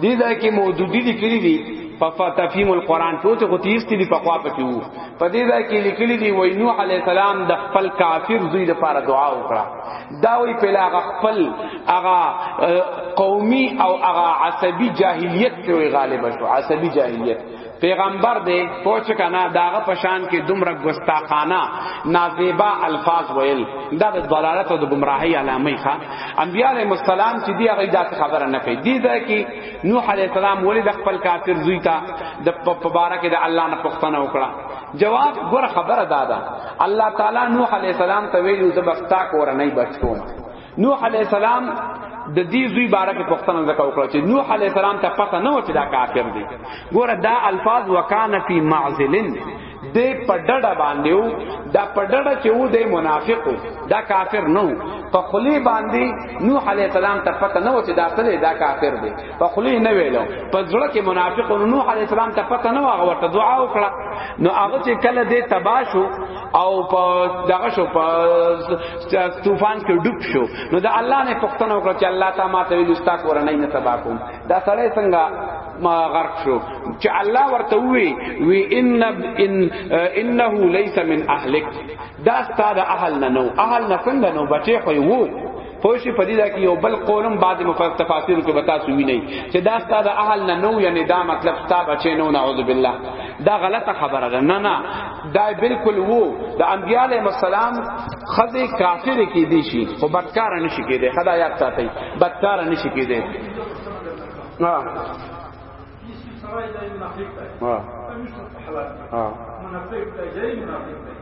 دې ځای کې مودودی لیکلي دي په تفهیم القرآن ټول ته غتیس دي په خوا پکې وو په دې ځای کې لیکلي دي وای نوح علی السلام د خپل کافر زوی لپاره دعا وکړه دا وی په لاغه خپل هغه قومي او هغه عصبي جاهلیت ته وی غالب شو عصبي جاهلیت پیغمبر دې پوچ کنا داغه پشان کې دومره ګستاخانه نازیبا الفاظ ویل دا د ضلالت او د گمراهی علامه ښه انبیاء علیهم السلام چې دی هغه ذات خبره نه کوي دی دا کې نوح علیه السلام ولې د خپل کافر زوی ته د مبارک د الله نه پښتنه وکړه جواب ګور خبره دادا الله تعالی نوح علی السلام ته ویلو زبستا کور نه بچوم نوح علی السلام د دې زوی باره کې پښتنه زکه وکړه چې نوح علی السلام ته پته نه و چې دا کافر دی ګوره دا الفاظ وکانه فی معزلن د پډړه باندې وو دا پډړه چې وو د منافقو دا کافر نه په خلی باندې نوح علی السلام ته پته نه و چې دا څه دا کافر دی په خلی نه ویلو په ځړه کې منافق نوح علی السلام ته پته نه واغ ورته دعا وکړه نو هغه چې کله دې تباشو او په دغه شو په طوفان کې ډوب شو نو د الله نه پښتنه وکړه چې الله تعالی ما ته ویل استا کور نه نه تبا کوم دا سړی څنګه ما غرق شو چې الله ورته وی وی ان ان انه ليس من اهلك دا ستاره اهل نه نو اهل نه څنګه نو بچي خو وو پوه شي په دې دا کې یو بل قولم بعد مفرد تفاسیر کې بتا سو ویني چې دا ستاسو اهل نه نو یعنی دا مطلب ستا بچی نو نعوذ بالله دا غلطه خبره ده نه نه دا بالکل وو د انبیاء علیهم السلام خزه کافر کې دي شي خو بدکار نشي کېده خدای یاد ساتي بدکار نشي کېده ها ها ها منافق دی منافق دی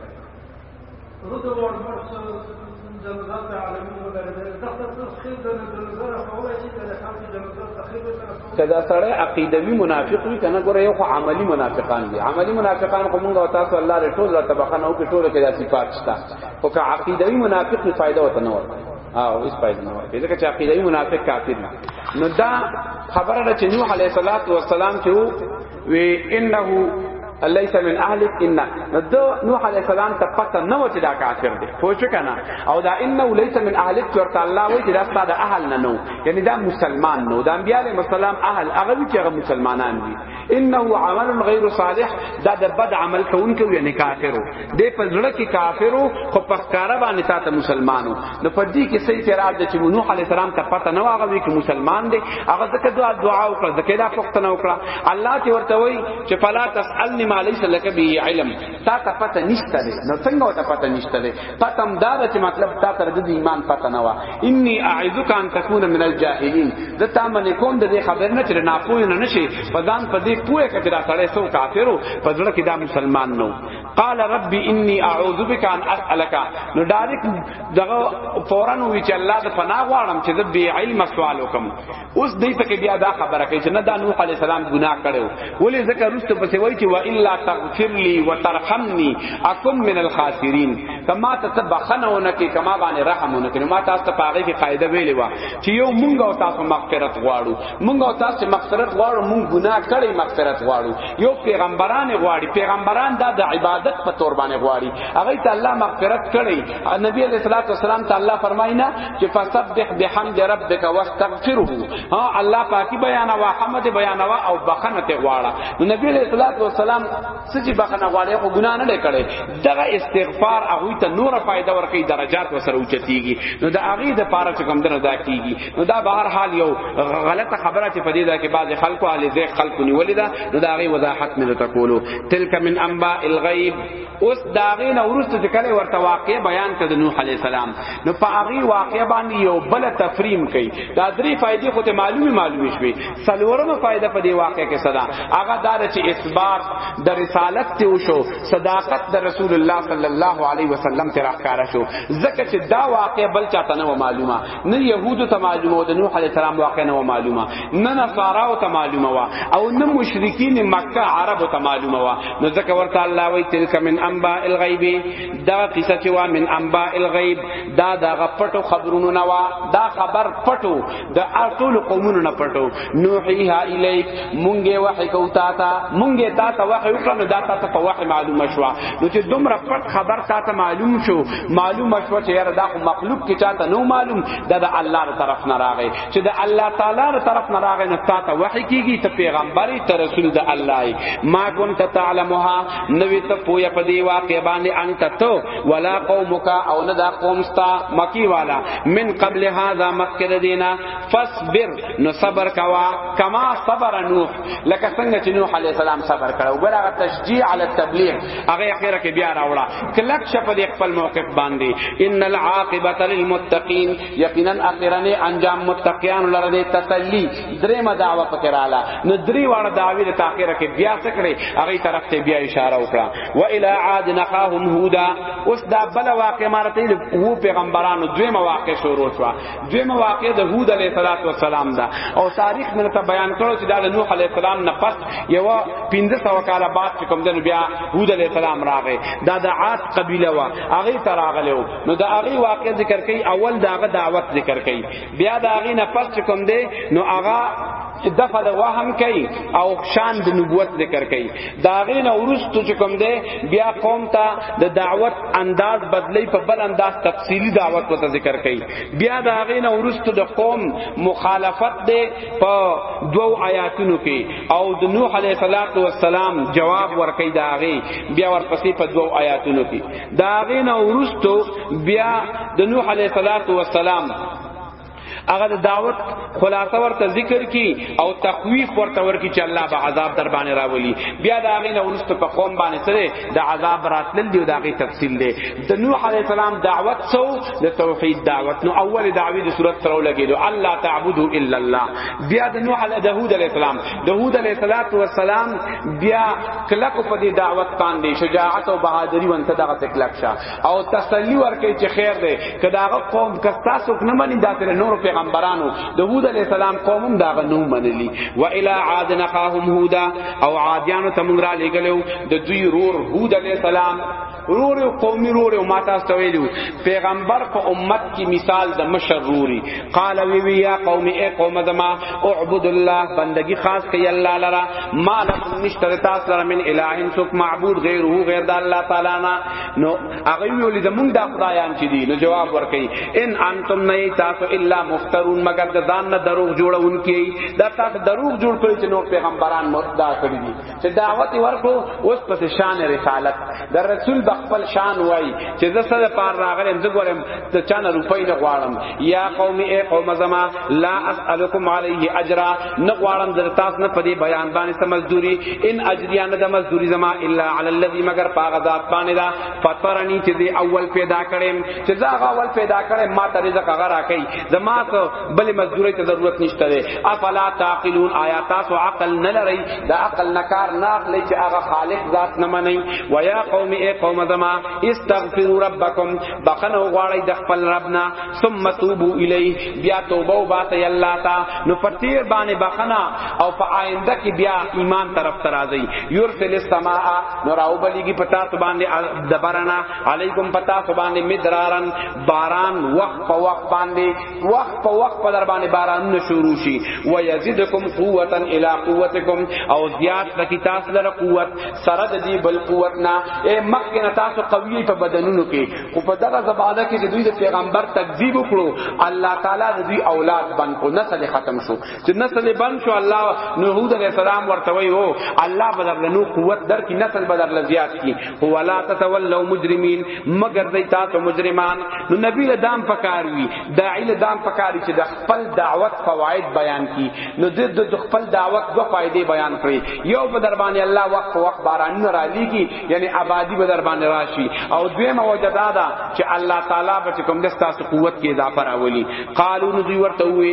کدا سره عقیدوي منافق وي کنه ګوره یو خو عملی منافقان دي عملی منافقان خو موږ او تاسو الله دې ټول راته بخنه او ټول کې داسې پات شتا او که عقیدوي منافق نه فائدہ وته نه ورته او هیڅ فائدہ نه ورته ځکه چې عقیدوي منافق کافر نه نو دا خبره ده چې نوح علیه السلام چې وی انه ليس من اهلك ان دو نوح عليه السلام ته پته نه و چې دا کافر دی خو شو کنه او دا انه ليس من اهلك ورته الله وی چې دا ستاسو اهل نه نو یعنی دا مسلمان نو دا انبیاء علیهم السلام اهل هغه چې هغه مسلمانان دي انه عمل غیر صالح دا د بد عمل کوونکی یعنی کافر دې په زړه کې کافرو خو په ښکارا باندې تا ته مسلمانو نو په دې کې صحیح اعتراض چې نوح علی السلام ته پته نه واغوي چې مسلمان دی هغه ځکه دعا دعا وکړه ځکه دا پښتنه وکړه الله ته ورته وای چې فلا تسالنی ما ليس لك به علم تا ته پته نشته دی نو څنګه ته پته نشته دی پته دا چې مطلب تا تر دې ایمان پته نه وا انی اعذک ان تکون من الجاهلین دا تا من کوم د دې خبر نه چې نه پوه نه نشي په ځان په دې پوهه کې دا سړی سو کافرو په ځړه کې دا مسلمان نو قال ربي اني اعوذ بك ان اسالك نو ډایرک دغه فورا وی چې الله د پناه غواړم چې د بی علم سوال وکم اوس دې ته بیا دا خبره کوي چې نه دا نوح علی السلام ګناه کړو ولې ذکر رست پسې وای چې وا الا تغفر لي وترحمني اكن من الخاسرين کما ته تبخنه ونکي کما باندې رحم ونکي ما تاسو ته پاغه کې قاعده ویلې وا چې یو مونږ او تاسو مغفرت غواړو مونږ او تاسو مغفرت غواړو مونږ ګناه کړی مغفرت غواړو یو پیغمبران غواړي پیغمبران دا د عبادت په تور باندې غواړي هغه ته الله مغفرت کړی نبی علیہ الصلوۃ والسلام ته الله فرماینا چې فسبح بحمد ربک واستغفره ها الله پاکي بیانوا حمد بیانوا او بخنه غواړه نبی علیہ الصلوۃ والسلام سچې بخنه غواړي خو ګناه نه کړي دغه استغفار هغه ته نور فائدہ ورکړي درجات وسره اوچتيږي نو دا هغه د پاره چې کوم درنه دا کیږي نو دا بهر حال یو غلطه خبره چې پدې دا کې بعض خلکو علي زه خلکو نیولې دا نو دا هغه وضاحت مې ته کولو تلک من انباء الغیب اوس دا هغه نه ورسته چې کله ورته واقع بیان کړ د نوح علی السلام نو په هغه واقع باندې یو بل تفریم کوي دا درې فائدې خو ته معلومه معلومه شوي سلورمه فائدہ په دی واقع کې صدا هغه دار چې اثبات د رسالت ته وشو صداقت د رسول الله صلی الله علیه وسلم ته راکاره شو ځکه چې دا واقع بل چاته نه معلومه نه يهودو ته معلومه او د نوح علیه السلام واقع نه معلومه نه نصاراو ته معلومه وا او نه مشرکین مکه عربو ته معلومه وا نو ځکه ورته الله وی تلک من انباء الغیب دا قصه چې وا من انباء الغیب دا دغه پټو خبرونو نه وا دا خبر پټو د ټول قومونو نه پټو نوحیها الیک مونږه وحی کو تا تا مونږه تا تا وحی وکړو دا تا تا په وحی معلوم شو نو چې دومره پټ خبر تا تا معلوم شو معلوم شو چې یاره دا مخلوق کې چاته نو معلوم دا د الله تر طرف نه راغی چې د الله تعالی تر طرف نه راغی نو تا تا وحی کیږي ته پیغمبري ته رسول د الله ما كنت تعلمها نو ته پویا په دی واقع باندې انت تو ولا قومک او نه دا قوم ستا مکی والا من قبل هذا مکر دینا فاصبر نو صبر کوا کما صبر نوح لکه څنګه چې نوح علی السلام صبر کړو ګره تشجیع علی التبلیغ هغه اخره کې بیا راوړه کلک شپ دې خپل موقف باندې ان العاقبه للمتقین یقینا اخرنه انجام متقیان لره دې تسلی درې ما دعوه پکراله نو درې واړه دعوی د تاخیره کې بیا څه کړې هغه طرف ته بیا اشاره وکړه و الى عاد نخاهم هودا اوس دا بل واقع مارته دی وو پیغمبرانو دوی مواقع شروع شو دوی مواقع د هود علیه السلام دا او تاریخ من ته بیان کړو چې دا د نوح علیه السلام نه پس یو 1500 کال بعد چې کوم دنو بیا هود علیه السلام راغی دا د عاد قبیله وا هغه تراغلو نو دا هغه واقع ذکر کړي اول داغه دعوت ذکر کړي بیا دا غي نه پس کوم دی نو هغه دفع د وهم کوي او شان د نبوت ذکر کوي دا غي نه ورستو چې کوم دی بیا قوم ته د دعوت انداز بدلی په بل انداز تفصیلی دعوت وته ذکر کوي بیا دا غي نه ورستو د قوم مخالفت دی په دوو آیاتونو کې او د نوح علیه السلام جواب ورکړي دا غي بیا ورپسې په دوو آیاتونو کې دا غین اورستو بیا د نوح علیه صلوات و سلام هغه د دعوت خلاصه ورته ذکر کی او تخویف ورته ورکی چې الله به عذاب در باندې راولي بیا دا غین اورست په قوم باندې سره د عذاب راتلل دی دا غی تفصیل دی د نوح علیه السلام دعوت سو د توحید دعوت نو اول دعوی د صورت ترو لګیدو الله تعبدو الا الله بیا د نوح علیه داوود علیه السلام داوود علیه السلام بیا کلک په دې دعوت باندې شجاعت او بهادری وانت دغه تکلک شه او تسلی ورکړي چې خیر دی کداغه قوم کستا څوک نه مني دا تر نور پیغمبرانو داوود علی السلام قوم هم داغه نو منلی و الی عاد نخاهم هودا او عادیانو تمون را لګلو د دوی رور هود علی السلام رور او قومي رور او ماته سویلو پیغمبر په امت کې مثال د مشر روري قال وی وی یا قوم ای قوم زما اعبد الله بندگی خاص کوي الله لرا مالک نشتر تاسو لرا من الہ سوک معبود غیره غیر د الله تعالی نه نو هغه ویل د مونږ د خدایان چې دي نو جواب ورکړي ان انتم نه تاسو الا مفترون مگر د ځان نه دروغ جوړونکي دا تاسو دروغ جوړ کړی چې نور پیغمبران مردا کړی دي چې دعوت ورکړو اوس پس شان رسالت د رسول بخپل شان وای چې زه سره پار راغلم زه ګورم ته چانه روپۍ نه غواړم یا قوم ای قوم زما لا اسالکم علیه اجرا نه غواړم در تاسو نه پدی بیان باندې سمزدوری ان اجریا نه د مزدوری زما الا علی الذی مگر پاغه ذات باندې دا فطرنی چې دی اول پیدا کړم چې زه اول پیدا کړم ما ته رزق غرا کوي زما بل مزدوری ته ضرورت نشته دی افلا تعقلون آیا تاسو عقل نه لرئ دا عقل نکار نه اخلي چې هغه خالق ذات نه منئ و یا قوم ای قوم زما استغفروا ربکم بخنه غواړی د خپل ربنا ثم توبو الیه بیا توبه او باسه الله تا نو پتیر باندې بخنه او په آینده کې بیا ایمان طرف ترازی یرسل السماء نو راو بلیږي پتا تو باندې دبرنا علیکم پتا تو باندې مدرارن باران وخت په وخت باندې وخت په وخت په در باندې بارانونه شروع شي و یزيدکم قوتا الی قوتکم او زیات پکې تاسو لره قوت سره د دې بل قوت نه اے مکه نه تاسو قوی په بدنونو کې خو په دغه زباده کې د دوی د پیغمبر تکذیب وکړو الله تعالی د دوی اولاد بن کو نسل ختم شو چې نسل بند شو الله نوح علیہ السلام ورته وی او الله بدر له قوت در کی نسل بدر له زیات کی هو ولا تتولوا مجرمین مگر دی تاسو مجرمان نو نبی له دام پکار وی داعی له دام پکار چې د خپل دعوت فواید بیان کی نو د خپل دعوت دو فائدې بیان کړی یو بدر باندې الله وقت وقت باران را لیږي یعنی آبادی بدر باندې راشي او دویمه وجدا دا چې الله تعالی به کوم دستا قوت کې اضافه راولي قالو نو دوی ورته وی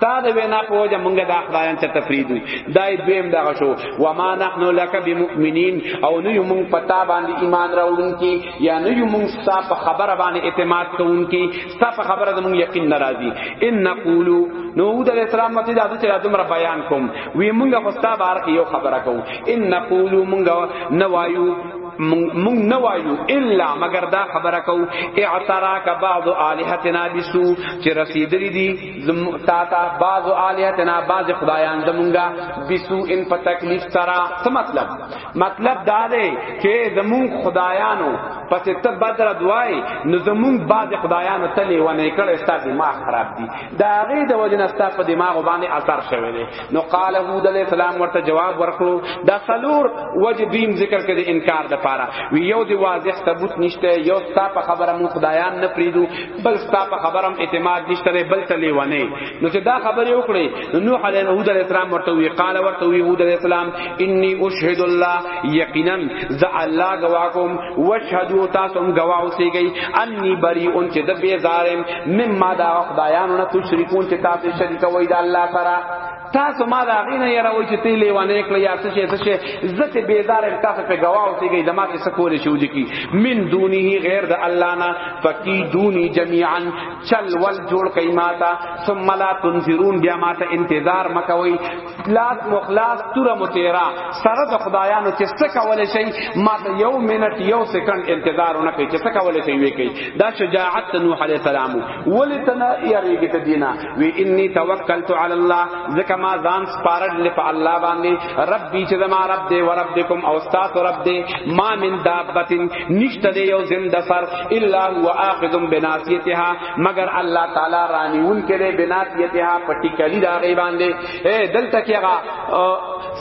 تا د وینا په وجه مونږ د خدایان ته تفرید وي دا دویم دغه شو و ما نحنو لک بمؤمنین او نو یو مونږ پتا باندې ایمان راوړونکي یا نو یو مونږ ستا په خبره باندې اعتماد کوونکي ستا په خبره د مونږ یقین ناراضي ان نقولو نو د اسلام مته د چې راځم را بیان کوم وی مونږ خو ستا بار کې یو خبره کوو ان نقولو مونږ نه وایو مونږ نه وایو الا مگر دا خبره کو اعتراک بعض الہتنا بسو چې رسیدلی دي تا تا بعض آلیتنا بعض خدایان زمونږه بسو ان په تکلیف سره څه مطلب مطلب دا دی چې زمون خدایانو پس ته بدر دوای نو زمون بعض خدایانو ته لیونه کړه ستا دماغ خراب دی دا غي د وجنه ستا په دماغ باندې اثر شوی دی نو قال هود علیہ السلام ورته جواب ورکړو دا سلور وجه دیم ذکر کړي انکار د پاره وی یو دی واضح ثبوت نشته یو ستا په خبره مون خدایان نه پریدو بل ستا په خبرم اعتماد نشته دی بل تلی ونه نو چې دا خبره وکړي نو نوح علیه هود علیه السلام ورته وی قال ورته وی هود علیه السلام انی اشهد الله یقینا ز الله گواکم واشهدوا تاسو هم گواه اوسیږئ انی بری اون چې د بیزارم مما دا خدایانو نه تشریکون چې تاسو شریکوي د الله سره تاسو ما دا غینه یې راوي چې تیلې ونه کړې یا څه شي څه شي زته بیزار تاسو په گواو تیږي زما کې څه کولې شو دي کی من دونه غیر د الله نه فکی دونی جميعا چل ول جوړ کای ماتا ثم لا تنذرون بیا ماته انتظار مکوي لاس مخلاص تور متیرا سره د خدایانو چې څه کولې شي ماته یو منټ یو سکند انتظار نه کوي چې څه کولې شي وی کوي دا شجاعت نوح علی السلام ولتنا یریږي ته دینه وی انی توکلت علی الله زکه ما ځان سپارل لپ الله باندې ربی چې زما رب دې و ربکم او استاد رب دې ما من دابت نشته دې یو زنده سر الا هو اخذ بناسیتها مگر الله تعالی رانیون کړي بناسیتها پټی کړي دا غی باندې اے دلته کې هغه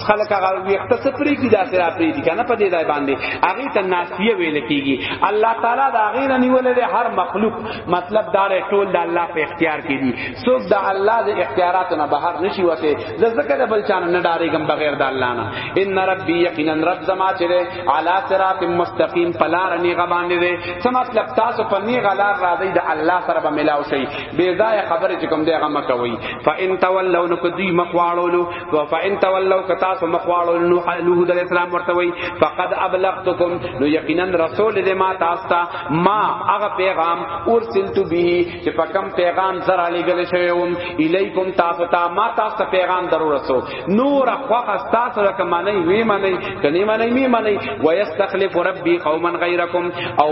خلک هغه وخت څه پری کی دا سره پری دي کنه په دې ځای باندې هغه ته ناسیه ویل کیږي الله تعالی دا غی نه نیولې هر مخلوق مطلب دا دی ټول د الله په اختیار کې دي څوک د الله د اختیاراتو نه بهر نشي وته د زکه د بل چانه نه ډارېږم بغیر د الله نه ان ربي یقینا رب زما چې ده علی صراط مستقیم پلار نه غبان دي څه مطلب تاسو په نه غلار را دی د الله سره به ملاو شي بے ځای خبره چې کوم دی هغه مکوي فان تولوا نو کدی مخواړو فإن تولوا كتاس مخوالو نوح نوح عليه السلام ورتوي فقد ابلغتكم نو یقینا رسول دې ما تاسو ته ما هغه پیغام ارسلت به چې په کوم پیغام سره لګل شوی وم الیکم تاسو ته ما تاسو ته پیغام درو رسو نور خوخ تاسو لکه معنی وی معنی کني معنی می معنی ويستخلف ربي قوما غيركم او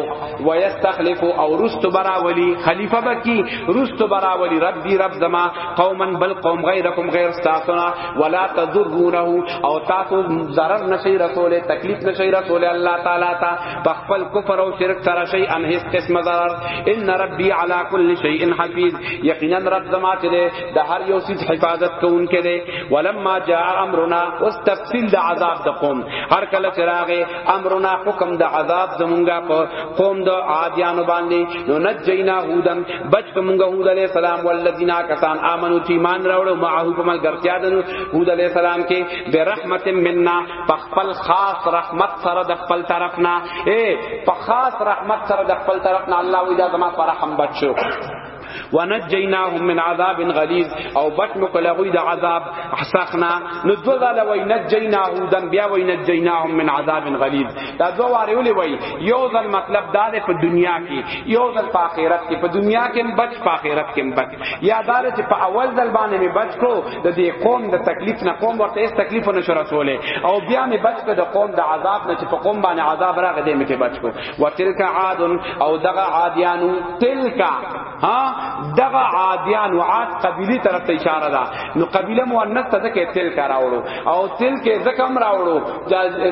ويستخلف او رست براولي خلیفہ بکی رست براولي رب دی رب زما قوما بل قوم غیرکم غیر استاسنا ولا تضرونه او تاسو ضرر نشي رسول تکلیف نشي رسول الله تعالی تا بخپل کفر او شرک سره شي ان هیڅ قسم ضرر ان ربي على كل شيء حفيظ یقینا رب زما ته د هر یو چیز حفاظت کوونکې دی ولما جاء امرنا واستفصل د عذاب د قوم هر کله چراغه امرنا حکم د عذاب زمونږه په قوم د عادیانو باندې نو نجینا هودن بچ کوم هود علیہ السلام والذین کسان امنو چې ایمان راوړو معه په مل ګرځیا دنو هود علیہ السلام کې برحمت منا په خپل خاص رحمت سره د خپل طرفنا اے په خاص رحمت سره د خپل طرفنا الله وی دا زما پر رحم بچو ونجیناهم من عذاب غلیظ او بچ مو کله غوی د عذاب حسخنا نو دغه لوی نجیناهودن بیا وی نجیناهم من عذاب غلیظ دا دوه واره ولې وای یو ځل مطلب دا ده په دنیا کې یو ځل په آخرت کې په دنیا کې هم بچ په آخرت کې هم بچ یا دا چې په اول ځل باندې مې بچ کو د دې قوم د تکلیف نه قوم ورته هیڅ تکلیف نه شو رسوله او بیا مې بچ کو د قوم د عذاب نه چې په قوم باندې عذاب راغی دې مې بچ کو وتلک عاد او دغه عادیانو تلک ها دغه عادیان وعاد قبیلی طرف ته اشاره ده نو قبیله مؤنث ته ځکه تل کا راوړو او تل کې ځکه هم راوړو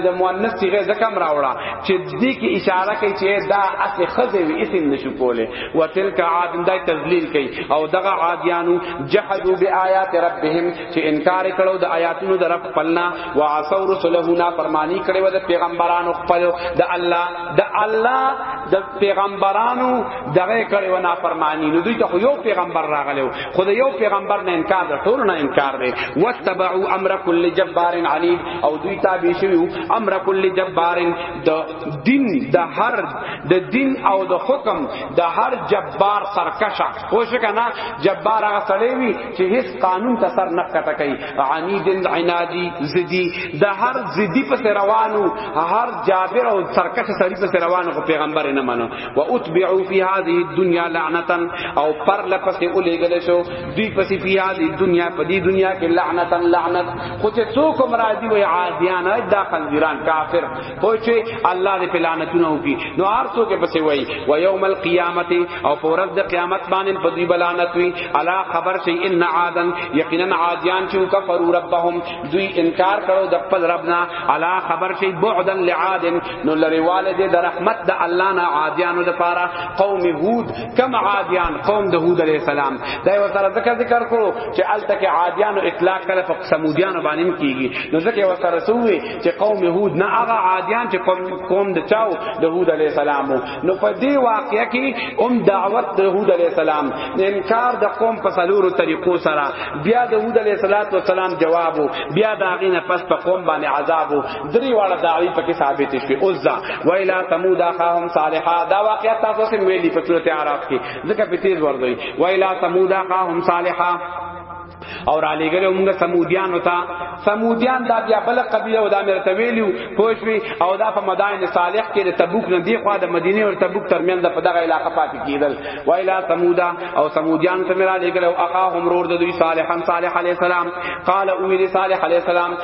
د مؤنث صيغه ځکه هم راوړه چې دې کې اشاره کوي چې دا اصل خزه وي اسم نشو کوله وتلک عاد دا تذلیل کوي او دغه عادیانو جحدوا بیاات ربهم چې انکار کړو د آیاتونو در خپلنا وعصوا رسله نا فرمانی کړو د پیغمبرانو خپل د الله د الله د پیغمبرانو دغه کړي و نافرمانی نو دوی ته خو یو پیغمبر راغلی و خو د یو پیغمبر نه انکار د ټول نه انکار دی وتبعوا امر کل جبار عنید او دوی تابع شوی امر کل جبار د دین د هر د دین او د حکم د هر جبار سرکشه خو شکنه جبار هغه سړی وی چې هیڅ قانون ته سر نه کټه کوي عنید عنادی زدی د هر زدی په روانو هر جابر او سرکشه سړی په روانو پیغمبر نه منو و اتبعوا فی هذه الدنيا لعنتا او پر لپس اولیګل شو دوی پس فی هذه الدنيا په دې دنیا کې لعنتا لعنت خو چې څوک مرادی وي عادیان دا خنزیران کافر خو چې الله دې په لعنتونه وکي نو هر څوک پس وي و یوم القیامت او پرز د قیامت باندې په دې بلانت وي الا خبر شي ان عادن یقینا عادیان چې کفروا ربهم دوی انکار کړو د خپل ربنا الا خبر شي بعدا لعاد نو لریواله دې د رحمت د الله نه عادیانو د پاره قوم هود کم عادیان قوم د هود علیہ السلام دا یو سره ذکر ذکر کړو چې الته کې عادیانو اطلاق کړه په سمودیانو باندې کیږي نو ځکه یو سره سوې چې قوم هود نه هغه عادیان چې قوم قوم د چاو د هود علیہ السلام نو په دې واقعیا کې هم دعوت د هود علیہ السلام انکار د قوم په سلورو طریقو سره بیا د هود علیہ السلام جواب بیا دا غینه پس په قوم باندې عذاب دری واړه داوی پکې ثابت شوی عزا و الی ثمود اخاهم صالحا دا واقعیا تاسو سم ویلی په سورته اعراف کې ځکه په تیز ورځي و الی ثمود اخاهم صالحا او را لګلو موږ سمودیان وتا سمودیان دا بیا بل قبیله ودا مرته ویلو پوښوي او دا په مدائن صالح کې د تبوک نه دی خو د مدینه او تبوک ترمن د پدغه علاقه پاتې کیدل وایلا سمودا او سمودیان ته مرا لګلو اخا هم رور د دوی صالحان صالح علی السلام قال او صالح علی السلام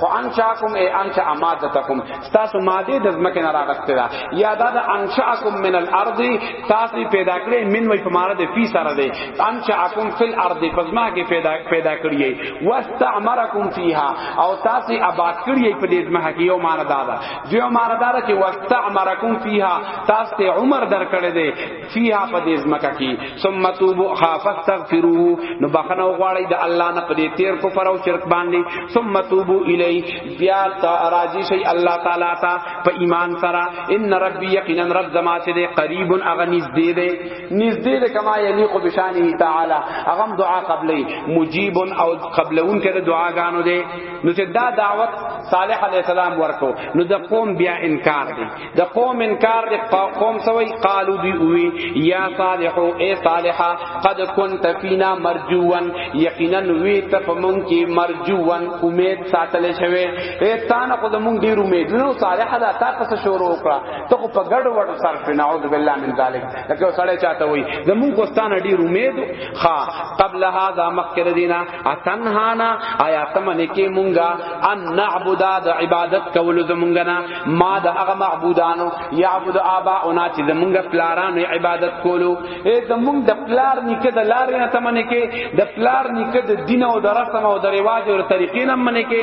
خو انشاکم ای انشا امادتکم تاسو ماده د زمکه نه راغسته دا یا دا د انشاکم من الارض تاسو پیدا کړی من وای په ماره د فی سره دی انشاکم فی الارض پزما کې پیدا پیدا کړی واستعمرکم فیها او تاسو آباد کړی په دې زمکه کې یو ماره دا دا یو ماره دا چې واستعمرکم فیها تاسو عمر درکړی دی فیها پدې زمکه کې ثم توبو خافتغفرو نو بخنه غواړی د الله نه پدې تیر کفر او شرک باندې ثم توبو الی بیا تا راضی شي الله تعالی تا په ایمان سره ان ربی یقینا رب زما چې دې قریب اغه نږدې دې نږدې دې کما یلیق بشانه تعالی اغه دعا قبلې مجیب او قبلون کې دعا غانو دې نو چې دا دعوت صالح علیہ السلام ورکو نو د قوم بیا انکار دی د قوم انکار د قوم سوی قالو دی وی یا صالح او ای صالحا قد كنت فينا مرجوا یقینا وی ته فمن کی مرجوا امید ساتل شوی ای تان خو د مونږ ډیر امید نو صالح دا تا پس شروع وکړه ته خو په ګډ وډ صرف نعوذ بالله من ذلک لکه سړی چاته وی د مونږ کوستان ډیر امید خا قبل هذا مخکره دینا اتنهانا آیا تمنه کې مونږه ان نعبد د عبادت کول زمونږ نه ما د هغه معبودانو یعبد آباؤنا چې زمونږ پلارانو عبادت کولو اے زمونږ د پلار نیکه د لارې نه تمنه کې د پلار نیکه د دین او د رسم او د رواج او طریقې نه منه کې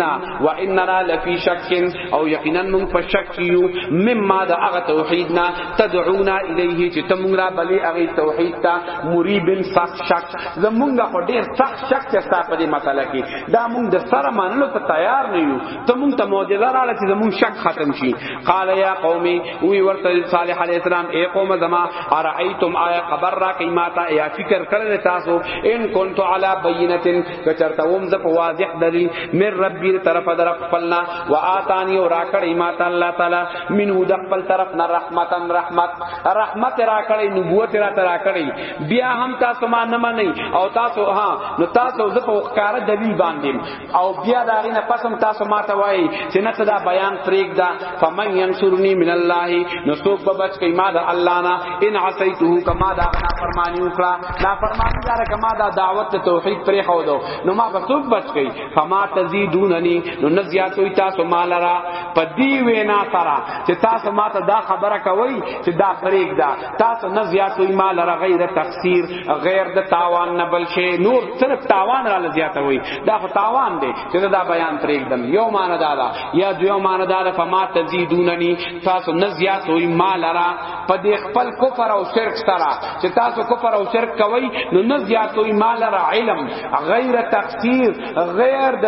نه و اننا لفی شک او یقینا مونږ په شک یو مما د هغه توحید نه تدعونا الیه چې تمونږ را بلی هغه توحید ته مریبن فق شک زمونږ خو ډیر سخت شک چې ستا په دې مسله کې دا مونږ د سره منلو ته تیار نه یو ته مونږ ته معجزه رااله چې زمونږ شک ختم شي قال یا قومي وی ورته صالح علی السلام ای قوم زما ارایتم آیا خبر را کی ما ته یا فکر کړل تاسو ان كنت علی بینه کچرته وم ز په واضح دلیل مر ربی طرف در خپلنا واتانی او راکړی ما ته الله تعالی منه د خپل طرف نه رحمتن رحمت رحمت راکړی نبوت را تراکړی بیا هم تاسو ما نه منئ او تاسو ها نو تاسو زه په ښکارا دلیل باندې او بیا دا غینه پسم تاسو ما ته وایي چې نه ته دا بیان فریق دا فمن ينصرني من الله نو څوک به بچ کئ ما دا الله نه ان عصیته کما دا نا فرمانی وکړه نا فرمانی دا کما دا دعوت توحید پرې خو دو نو ما به څوک بچ کئ فما تزيدونني نو نه زیاتوي تاسو ما لرا پدی وینا سره چې تاسو ما ته دا خبره کوي چې دا فریق دا تاسو نه زیاتوي مال را غیر تقصیر غیر د تاوان نه بل شي نور تر تاوان را زیاتوي دا خو تاوان دی چې دا بیان پرېږدم یو مان دادا یا دیو مان دادا فما تزیدوننی تاسو نه زیاتوي مال را په دې خپل کفر او شرک سره چې تاسو کفر او شرک کوي نو نه زیاتوي مال را علم غیر تقصیر غیر د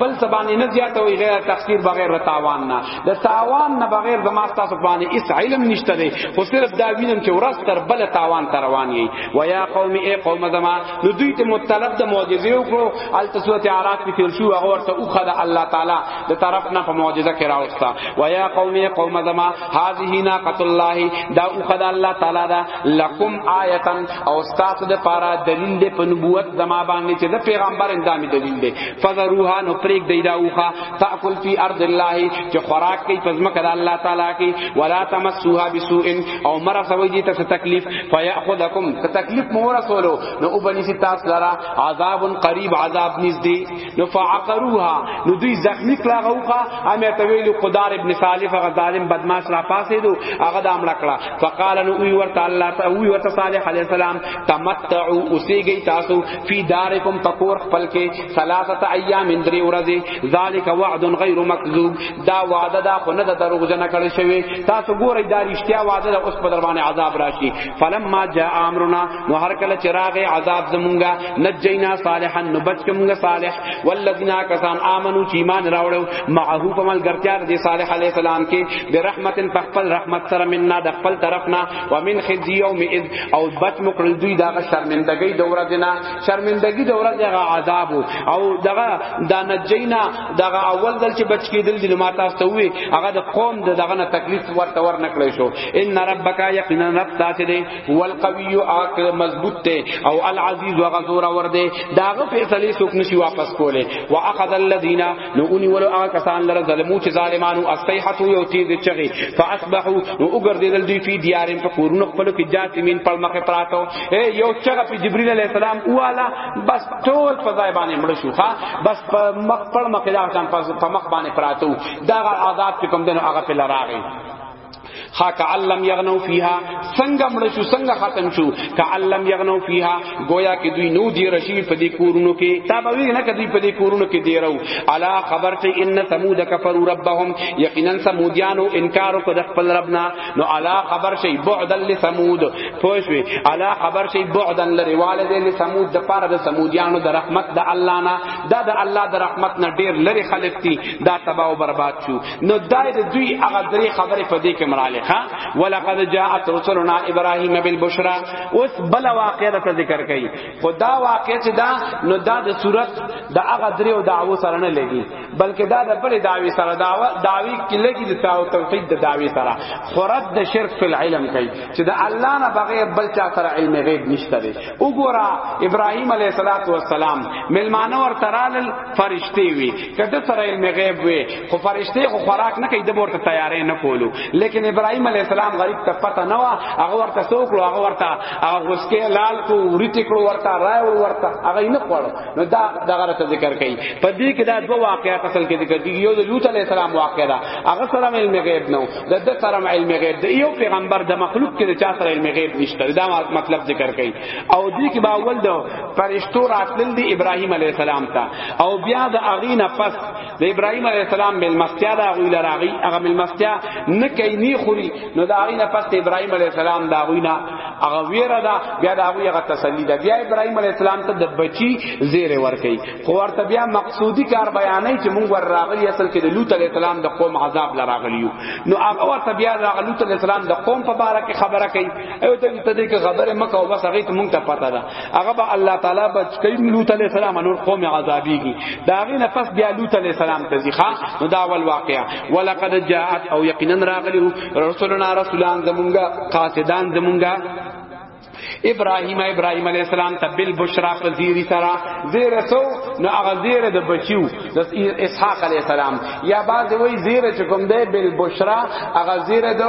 بل سبانه نه زیاتوي غیر تقصیر بغیر تاوان نه د تاوان نه بغیر زما تاسو باندې اس علم نشته دی خو صرف دا وینم چې ورځ تر بل تاوان تر روان یی و یا قوم ای قوم زما نو دوی ته مطلب د معجزې وکړو ال تسوت عراق کې تل شو هغه ورته او خدای الله تعالی د طرف نه په معجزه کې راوستا و یا قوم ای قوم زما هذه ناقۃ الله دا او خدای الله تعالی دا لکم آیتن او تاسو د پارا دلیل د نبوت زما باندې چې د پیغمبر اندامي دلیل دی فذروها نو پریک دی دا اوخه تاکل فی ارض الله چې خوراک کوي پزما کړه الله تعالی کې ولا تمسوها بسوء او مرا سوي دي ته تکلیف فیاخذکم ته تکلیف مور سولو نو وبني سي تاسو لرا عذاب قریب عذاب نږدې نو فعقروها نو دوی زخمی کلاغوخه امه ته ویل خدار ابن صالح هغه ظالم بدمعش را پاسې دو هغه د امر کړه فقال نو وی ورته الله ته وی ورته صالح علی السلام تمتعوا اسیږي تاسو فی دارکم پکور خپل کې ثلاثه ایام اندری ورځې ذالک وعد غیر مکذوب دا وعده دا خو نه د دروغ جن کړی شوی تاسو ګورئ دا رښتیا وعده دا اوس په دربانې عذاب راشي فلما جاء امرنا نو هر کله چراغ عذاب زمونږه نجینا صالحا نو بچ کومږه صالح والذین کسان امنو چې ایمان راوړو معه په ملګرتیا د صالح علی السلام کې برحمت په خپل رحمت سره مننا د خپل طرفنا ومن خزي يوم اذ او بت مکرل دوی دا شرمندګي دوره دینا شرمندګي دوره دغه عذاب او دغه دا نجینا دغه اول دل چې بچ کېدل د ما تاسو ته وي هغه د قوم د دغه نه تکلیف ورته ور نکړې شو ان ربک یقینا رب تاسو دی والقوی اک مضبوط ته او العزیز وغزور ور دی داغه فیصله سوک نشي واپس کوله واخذ الذين نو اونی ولو هغه کسان لره ظلمو چې ظالمانو استیحتو یو تیز چغی فاصبحوا نو وګرځیدل دوی په دیارین په کورونو خپل کې جاتمین په مخه پراتو اے یو چغه په جبرئیل علیہ السلام والا بس ټول په ځای باندې مړ شو ها بس په مخ پر مخه ځان په مخ باندې پراتو دا عذاب چې کوم دنو هغه په لراغی خا کعلم یغنو فیها څنګه مړ شو څنګه ختم شو کعلم یغنو فیها گویا کې دوی نو دی رشی په دې کورونو کې تا به نه کدی په دې کورونو کې دی راو الا خبر ته ان ثمود کفروا ربهم یقینا ثمودیانو انکار کو د خپل ربنا نو الا خبر شي بعدا لثمود پوښوي الا خبر شي بعدا لرواله دې ثمود د پاره د ثمودیانو د رحمت د الله نه دا د الله د رحمت نه ډیر لري خلک دي دا تباہ او برباد شو نو دای د دوی هغه درې خبرې په دې کې مراله ښا ولقد جاءت رسلنا ابراهيم بالبشرى اوس بل واقعه ته ذکر کړي خدا واقعه چې دا نو دا د صورت د هغه درې او دعوو سره نه لګي بلکې دا د بل دعوی سره دعوه دعوی کې لګي د تاو توحید د دعوی سره خرد د شرک فی العلم کوي چې د الله نه بغیر بل چا سره علم غیب نشته وګورا ابراهيم عليه صلوات و سلام ملمانه ور ترال فرشتي وي کده سره علم غيب وي خو فرشتي خو خوراک نه کوي د ورته تیارې نه کولو لیکن ابراهيم عليه السلام غریب ته پته نه وا هغه ورته سوکلو هغه ورته هغه غسکه لال کو ورته کړو ورته راي ورته هغه نه خوړو نو دا دغه ته ذکر کوي په دې کې دا دوه واقعات اصل کې ذکر دي یو د لوط عليه السلام واقعا هغه سره علم غيب نه د د سره علم غیب د یو پیغمبر د مخلوق کې د چا سره علم غیب نشته دا مطلب ذکر کړي او دې کې با اول د فرشتو راتلل دی ابراهیم علی السلام ته او بیا د اغینا پس د ابراهیم علی السلام مل مستیا دا غوی لراغي هغه مل مستیا نه کوي نه خوري نو د اغینا پس د ابراهیم علی السلام دا غوینا هغه ویره دا بیا دا غوی هغه تسلی دا بیا ابراهیم علی السلام ته د بچی زیر ور کوي خو ورته بیا مقصودی کار بیانای چې مونږ ور راغلی اصل کې د لوط علی السلام د قوم عذاب لراغلی نو هغه ورته بیا د لوط علی السلام د قوم په باره کې خبره کوي او ته ته دې کې خبره مکه او بس هغه ته مونږ ته پته ده هغه به الله تعالی بچ کوي لوط علی السلام نور قوم عذابیږي دا هغه نه پس بیا لوط علی السلام ته ځخه نو دا ول واقعا ولقد جاءت او یقینا راغلی رسولنا رسولان زمونږه قاصدان زمونږه ابراهیم ابراهیم علی السلام ته بل بشرا فزیری سرا زیر سو نو هغه زیر د بچیو د اسحاق علی السلام یا بعد وی زیر چکم ده بل بشرا هغه زیر د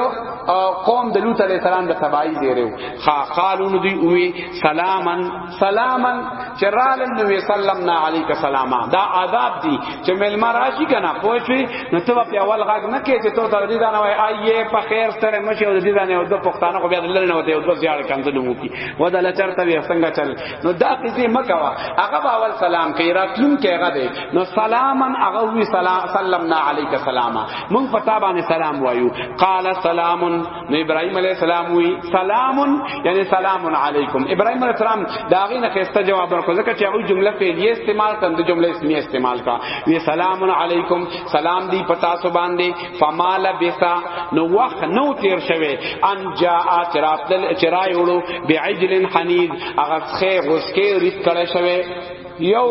قوم د لوط علی السلام د تبعی زیرو خا قالو نو دی وی سلامن سلامن چرالن نو سلمنا علیک سلاما دا عذاب دی چې ملما راشي کنه پوه شي نو ته په اول غاګ نه کې چې ته تر دې دا نه وای آیه په خیر سره مشه او دې دا نه او د پښتانه خو بیا دلل نه وته او د زیاړ کنځل مو کی و دا لچر ته بیا څنګه چل نو دا قصې مکوا هغه به اول سلام کوي راتلون کې هغه دی نو سلامن هغه وی سلام سلمنا علیک سلاما مونږ پتا باندې سلام وایو قال سلام نو ابراهيم عليه السلام وی سلام یعنی سلام علیکم ابراهيم عليه السلام دا غي نه خسته جواب ورکړ ځکه چې هغه جمله فعلیه استعمال کړه د جمله اسمیه استعمال کا وی سلام علیکم سلام دی پتا سو باندې فمال بسا نو وخت نو تیر شوه ان جاء چراتل چرای وړو بعجل حنید هغه خې غسکه ریت کړه شوه یو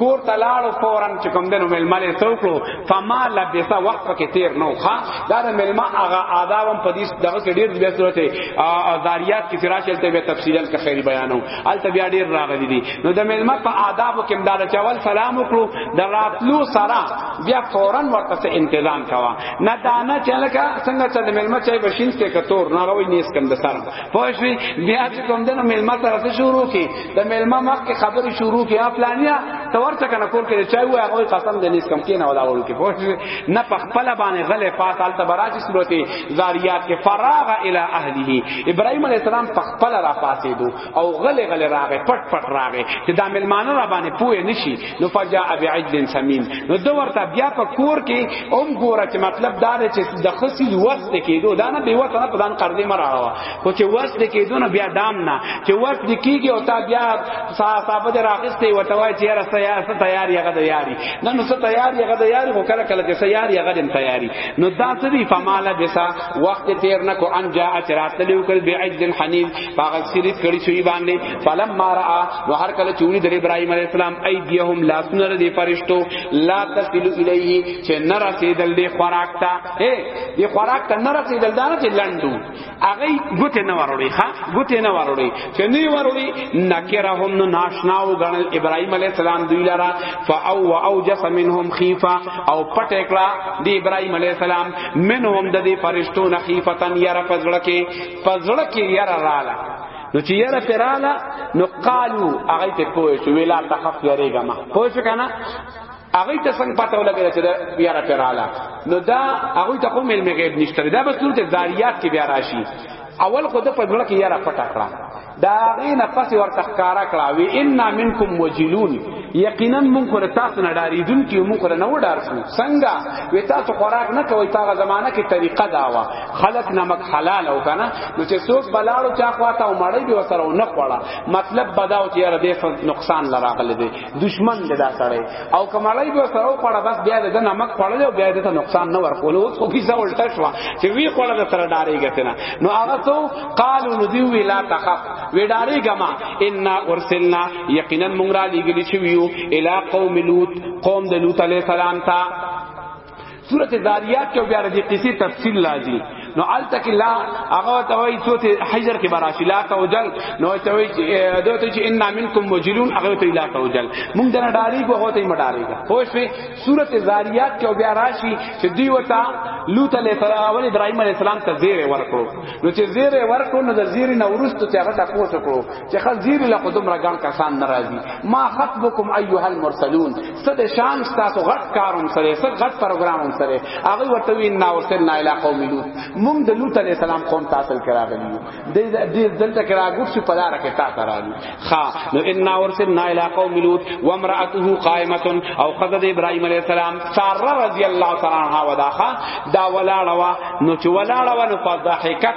کور ته لاړو فورن چې کوم دنو ملما له څوکلو فما لبسا وخت کې تیر نو ښا دا د ملما هغه آدابم په دې دغه کې ډیر بیا صورت ازاریات کې تراش چلته به تفصیلا کا خیر بیانو الته بیا ډیر راغلي دي نو د ملما په آدابو کې مدار چاول سلام وکړو د راتلو سره بیا فورن ورته څه تنظیم کوا نه دانا چلکا څنګه چې د ملما چای بشین ته کتور نه غوي نیس کم د سره پوه شئ بیا چې کوم دنو ملما سره شروع کی د ملما مخ کې خبرې شروع کې یا پلانیا ته ورته کنه کول کې چای وای هغه قسم دې نس کم کې نه ولا ورو کې پوه نه په خپل باندې غلې پاس حالت براج صورت زاریات کې فراغ الی اهله ابراهیم علی السلام په خپل را پاسې دو او غلې غلې راغې پټ پټ راغې چې دا ملمانه را باندې پوه نشي نو فجاء بعجل سمین نو دو ورته بیا په کور کې اوم ګوره چې مطلب دا دی چې د خسي وخت کېدو دا نه به وته نه پدان قرضې مرا خو چې وس د کېدو نه بیا دام نه چې وس د کېږي او تا بیا صحابه د راخستې ورته وایي چې یاره څه یاره څه تیار یغه د یاري نه نو څه تیار یغه د یاري خو کله کله چې څه یار یغه د تیاري نو دا څه دی فماله بسا وخت تیر نه کو ان جاء چرات لیو کل بعجز حنیف باغ سری کړي شوی باندې فلم ما را نو هر کله چې ولید ابراهیم علی السلام ایدیهم لاسونه د فرشتو لا تصل الیه چې نه رسیدل دی خوراک ته اے دی خوراک ته نه رسیدل دا نه چې لندو هغه ګوت نه وروړي ها ګوت نه وروړي چې نه وروړي نکره هم نو ناشنا و غن ابراهيم عليه السلام دوی لرا فاو اوجس منهم خيفه او پټ کړه دی ابراهيم عليه السلام منهم د دې فرشتو نه خيفتن ير پزړه کې پزړه کې ير رااله نو چې یره پراله نو قالو هغه ته پوه شو ویلا تخف یریګه ما پوه شو کنه هغه ته څنګه پته ولګی چې بیا را پیراله نو دا هغه ته کوم علم غیب نشته دا بس نور ته زاریات کې بیا راشي اول خود په ګړه کې یاره پټه کړه دا غین پس ورته ښکارا کړه وی ان منکم وجلون یقینا مونږ کور تاسو نه ډاریدون کی مونږ کور نه وډار شو څنګه وی تاسو خوراک نه کوي تاغه زمانہ کې طریقه دا وا خلق نمک حلال او کنه نو چې څوک بلاړو چا خواته او مړی به وسره نه خوړه مطلب بداو چې یاره دې نقصان لراغله دي دشمن دې دا سړی او کمالای به سره خوړه بس بیا د نمک خوړل او بیا د نقصان نه ورکول او خو کیسه ولټه شو چې وی خوړه د سره ډارې غتنه نو هغه تو قالو نو دی وی لا تخف وی ډارې غما ان ارسلنا یقینا مونږ را لګلی شو یو الی قوم لوط قوم د لوط علی السلام ته سورت زاریات کې بیا د قصې تفصیل راځي نو الته کې لا هغه ته وایي سورت حجر کې براشي لا توجل نو ته وایي چې دوی ته چې ان منکم مجلون هغه ته لا توجل مونږ دنا ډاری کو هوته مډاری کا خو شوي سورت زاریات کې بیا راشي چې دوی وتا لوط علیہ السلام او ابراهیم علیہ السلام ته زیره ورکړو نو چې زیره ورکړو نو د زیره نورست ته هغه تاسو کړو چې خزیر له قدم رګان کسان ناراضي ما خطبکم ایها المرسلون صد شان تاسو غټ کاروم سره صد غټ پروګراموم سره هغه ورته وین نا ورسلنا الی قوم لوط مونږ د لوط علی السلام قوم تاسو کرا غلیو د دې دلته کرا ګوت شو په لار کې تاسو راغلی خا نو ان ورسلنا الی قوم لوط و امراته قائمه او خدای ابراهیم علی السلام ساره رضی الله تعالی عنها وداخه دا ولاړه وا نو چې ولاړه وا نو فضحکت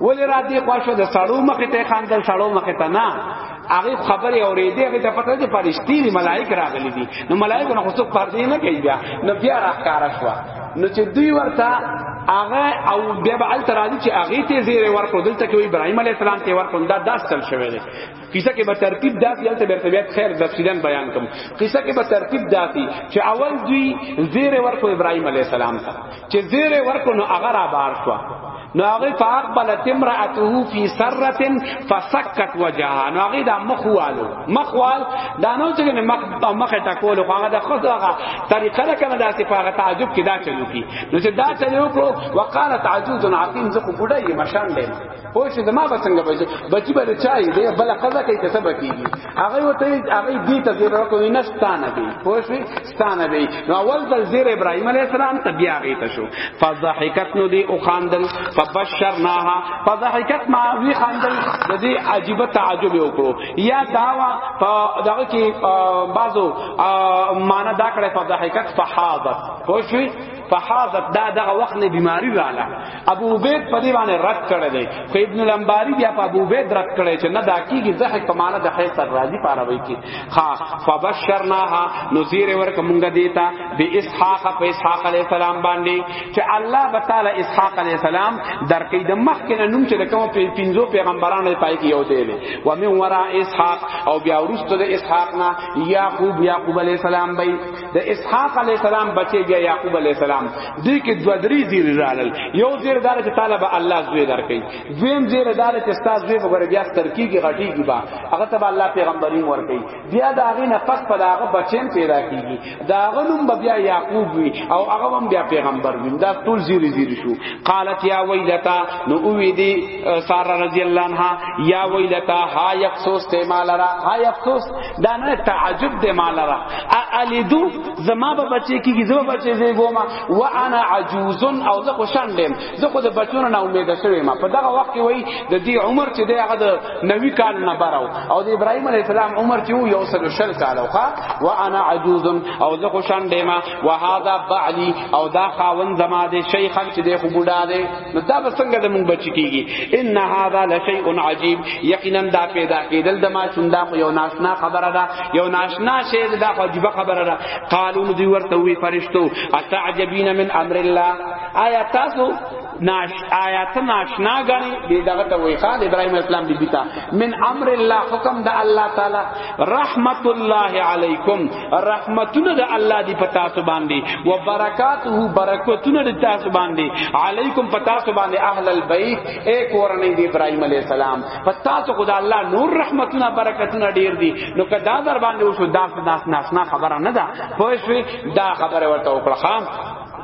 ولې را دې خوښه د سړو مخ ته خاندل سړو مخ ته نه هغه خبره اورېدې هغه ته پته چې فرشتي دي ملائک راغلي دي نو ملائک نه خو څوک پردې نه کوي بیا نو بیا راخاره شو نو چې دوی ورته هغه او بیا به ال ترازی چې هغه ته زیر ورکړو دلته کې ابراهيم عليه السلام ته ورکړو دا داس چل شوی دی قصه کې به ترتیب داسې هلته بیرته بیا خیر تفصیلا بیان کوم قصه کې به ترتیب داسې چې اول دوی زیر ورکو ابراهیم علی السلام ته چې زیر ورکو نو هغه را بار شو نو هغه فاقبلت امراته فی سره فسکت وجهها نو هغه د مخوالو مخوال دا نو چې مخ مخ ټکول خو هغه د خود هغه طریقه ده کنه داسې په هغه تعجب کې دا چلو کی نو چې دا چلو کو وقالت عجوز عقیم زه کو ګډه یې مشان دی پوه شي زما به څنګه بچي بچي به چای دی بل قضا کوي ته سبا کیږي هغه وته هغه دې ته زیر ورکو نه ستانه دی پوه شي ستانه دی نو اول ځل زیر ابراهيم عليه السلام ته بیا غي ته شو فضحکت نو دی او خاندل فبشرناها فضحکت ما وی خاندل د دې عجیب تعجب وکړو یا داوا دغه کې بازو معنا دا کړه فضحکت فحاضت پوه شي فحاضت دا دغه وخت نه بیماری رااله ابو عبید په دی باندې رد کړی دی خو ابن الانباری بیا په ابو عبید رد کړی چې نه دا کیږي زه په معنا د حیث راضی پاره وای کی ها فبشرناها نذیر ورک مونږ دیتا به اسحاق په اسحاق علی السلام باندې چې الله تعالی اسحاق علی السلام درکې د مخ کې نوم چې کوم پنځو پیغمبرانو پای کې یو دی و من ورا اسحاق او بیا ورسته د اسحاق نه یعقوب یعقوب علی السلام بای د اسحاق علی السلام بچی بیا یعقوب علی السلام دې کې دوه درې زیر رالل یو زیر دار چې طالب الله زوی درکې دویم زیر دار چې استاد زوی وګړي بیا ترکی کې غټي کې با هغه ته الله پیغمبري ورکې بیا دا غي نفس په داغه بچین پیدا کیږي داغه نوم بیا یعقوب وی او هغه هم بیا پیغمبر وی دا ټول زیر زیر شو قالت یا ویلتا نو وی دی ساره رضی الله عنها یا ویلتا ها یفسوس ته مال را ها یفسوس دا نه تعجب دی مالرا الیدو زما به بچی کیږي زما بچی زی ګوما وانا عجوز او زه خو شاندم زه خو د بچونو نه امید شوی ما په دغه وخت کې وای د دې عمر چې دی هغه د نوی کال نه براو او د ابراهیم علی السلام عمر چې یو سل شل کال او وانا عجوز او زه خو شاندم وهذا بعلی او دا خاون زما دی شیخ چې دی خو بوډا دی نو دا به څنګه د مونږ بچی کیږي ان هاذا لشیء عجیب یقینا دا پیدا کیدل د ما شوندا خو یو ناشنا خبره ده یو ناشنا شی دا خو عجیب خبره ده قالو نو دی ورته وی فرشتو اتعجبین من امر الله آیا تاسو ناش آیات ناشنا غنی دی دغه ته وی خال ابراهیم اسلام بی بیتا من امر الله حکم د الله تعالی رحمت الله علیکم رحمتونه د الله دی په تاسو باندې و برکاته برکتونه د تاسو باندې علیکم په تاسو باندې اهل البیت اے کورنۍ دی ابراهیم علی السلام په تاسو خدای الله نور رحمتونه برکتونه ډیر دي نو کدا در باندې وشو داس داس ناس نه خبره نه ده پوه شوي دا خبره ورته وکړه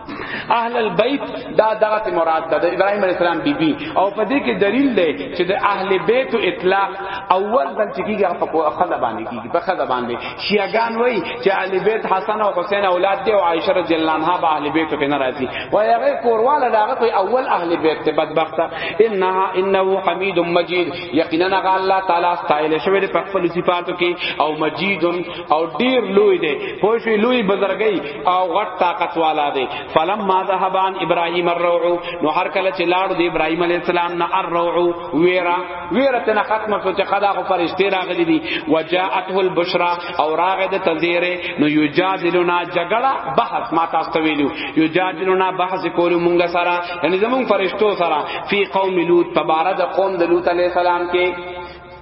اهل البيت دا دغه مراد ده د ابراهيم عليه السلام بيبي بی. او په دې کې دلیل دی چې د اهل بیت اطلاق اول بل چې کیږي په خزه باندې کیږي په خزه باندې شیعاګان وای چې اهل بیت حسن او حسین اولاد دی او عائشه رضی الله عنها به اهل بیت په ناراضي وای هغه کورواله داغه کوئی اول اهل بیت ته بدبخت انها انه حمید مجید یقینا الله تعالی استایل شوی په خپل صفاتو کې او مجید او ډیر لوی دی پوه شو لوی بزرګي او غټ طاقت والا دی فلم ما ذهبان ابراهيم الروع نو هر کله چې لاړ دی ابراهيم عليه السلام نه الروع ویرا ویرا ته ختمه شو چې خدا خو فرشتي راغلي دي وجاءته البشرا او راغه د تذیره نو یجادلنا جګړه بحث ما تاسو ته ویلو یجادلنا بحث کول مونږ سره یعنی زمون فرشتو سره فی قوم لوط تبارد قوم د لوط علیہ السلام کې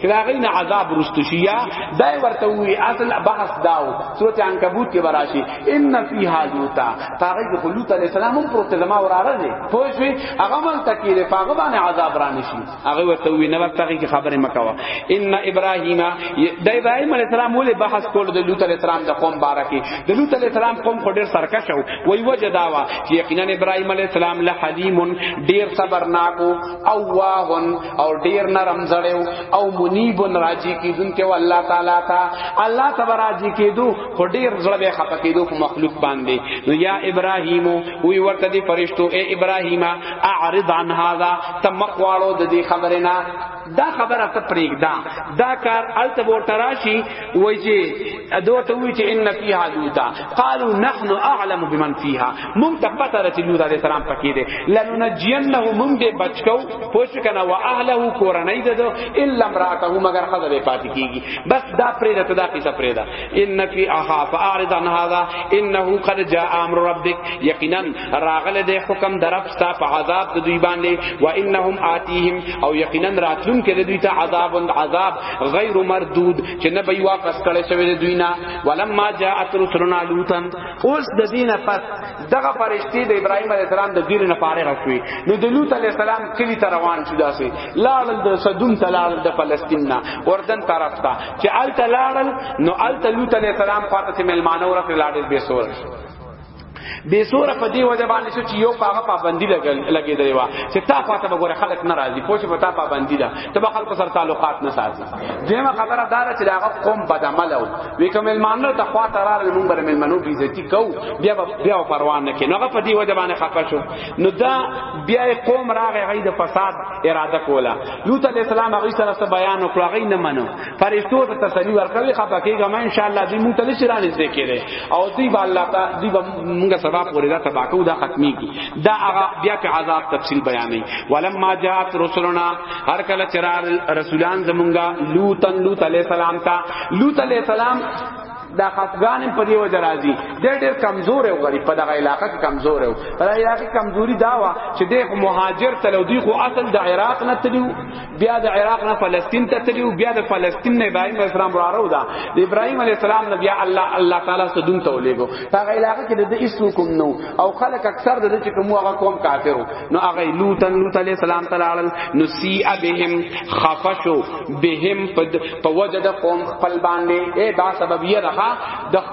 چې دا غي نه عذاب رستو شي یا دای ورته وی اصل بحث داو سورته عنکبوت کې براشي ان فی حاجوتا تاغه کې خلوت علی السلام هم پروت زما وراره دی پوه شو هغه مل تکیر فغه باندې عذاب را نشي هغه ورته وی نه ورته کې خبره مکوا ان ابراهیم د ابراهیم علی السلام ولې بحث کول د لوط علی السلام د قوم بارکه د لوط علی السلام قوم خو ډیر سرکش وو وی وجداوا چې یقینا ابراهیم علی السلام لحلیم ډیر صبرناکو او واهن او ډیر نرم زړیو او منیب راضی کیدون کې والله تعالی تا الله تبارک راضی کیدو خو ډیر زړه به خپه کیدو په مخلوق باندې نو یا ابراهیم وی ورته دی فرشتو اے ابراهیم اعرض عن هذا تمقوالو د دې خبره نه دا خبره ته پرېږدا دا کار الته ورته راشي وای چې دوه ته وی چې ان فیها لوطا قالو نحن اعلم بمن فیها مونږ ته پته راته لوط علیہ السلام پکې دي لننجینه مونږ دې بچکو پوښ کنه وا اهله کورنۍ ده الا امراته مگر خزه به پاتې کیږي بس دا پرې ده دا قصه پرې ده ان فی اها فاعرض عن هذا انه قد جاء امر ربک یقینا راغله دې حکم درف ستا په عذاب د دوی باندې وانهم آتیهم او یقینا راتلون کې دوی ته عذاب عذاب غیر مردود چې نه به واپس کړي شوی د دوی نه ولما جاءت رسلنا لوطن اوس د دینه پس دغه فرشتي د ابراهیم علیه السلام د دین نه پاره راکوي نو د لوط علیه السلام کلی ته روان شو داسې لاړل د صدوم ته لاړل د فلسطین نه اردن طرف ته چې الته لاړل نو الته لوط علیه السلام پاتې ملمانه ورته لاړل به سور به سور په دی وجه باندې شو چې یو پاغه پابندی لګې دی وا چې تا خاطر وګوره خلک ناراضي پوه شو تا پابندی ده ته به خلکو سره تعلقات نه ساتي دیمه خبره دار چې هغه قوم بدعمل او وی کوم مانو ته خوا ترار مونږ بر ملمنو بي عزتي کو بیا بیا پروا نه کین هغه په دی وجه باندې خپه شو نو دا بیا قوم راغی غي د فساد اراده کوله لوط علی السلام هغه سره بیان وکړ غي نه منو فرشتو ته تسلی ورکوي خپه کېږه ما ان شاء الله دې مونږ ته نشي رانه دې کېره او دې با الله تا دې به مونږه سبا پورې دا تبا کو دا ختمي کی دا هغه بیا په عذاب تفصیل بیانې ولما جاءت رسلنا هر کله چرار رسولان زمونږه لوطن لوط علیہ السلام تا لوط علیہ السلام دا خفغان په دی وجه راځي ډېر ډېر کمزور او غریب په دغه علاقې کې کمزور او په علاقې کمزوري دا وا چې د مهاجر تلو دی خو اصل د عراق نه تلو بیا د عراق نه فلسطین ته تلو بیا د فلسطین نه ابراهیم علیه السلام را راو دا د ابراهیم علیه السلام نه بیا الله الله تعالی سدون ته ولېګو هغه علاقه کې د ایسو کوم نو او خلک اکثر د چې کوم هغه قوم کافرو نو هغه لوط لوط علیه السلام تعالی نو سی بهم خفشو بهم په وجد قوم خپل باندې اے دا سبب یې رها د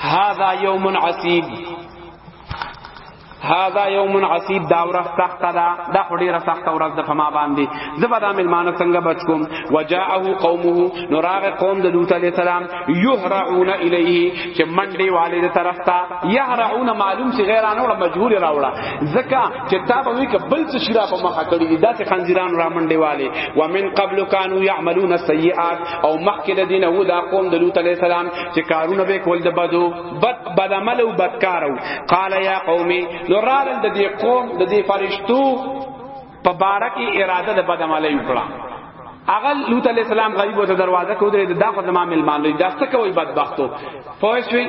هذا یوم عصیب هاذا یوم عصیب دا ورځ سخت ده دا خډیره سخت ورځ ده فما باندې زبر دا ملمانه څنګه بچ کوم وجاءه قومه نوراغ قوم د لوط علیہ السلام یهرعون الیه چې منډي والد طرف ته یهرعون معلوم سی غیرانه ولا مجهول راوړه زکه چې تا به وی کبل څه شرا په مخه کړی دا څه خنزیران را منډي والي ومن قبل كانوا يعملون السيئات او مخکې د دین او دا قوم د لوط علیہ السلام چې کارونه به کول د بدو بد بد عمل او بدکارو قال یا قومي نو رال د دې قوم د دې فرشتو په بارک اراده د بد عمل وکړه اغه لوط علی السلام غریب ته دروازه کو درې دا خو زما ملمان دی دا څه کوي بدبختو پوښوي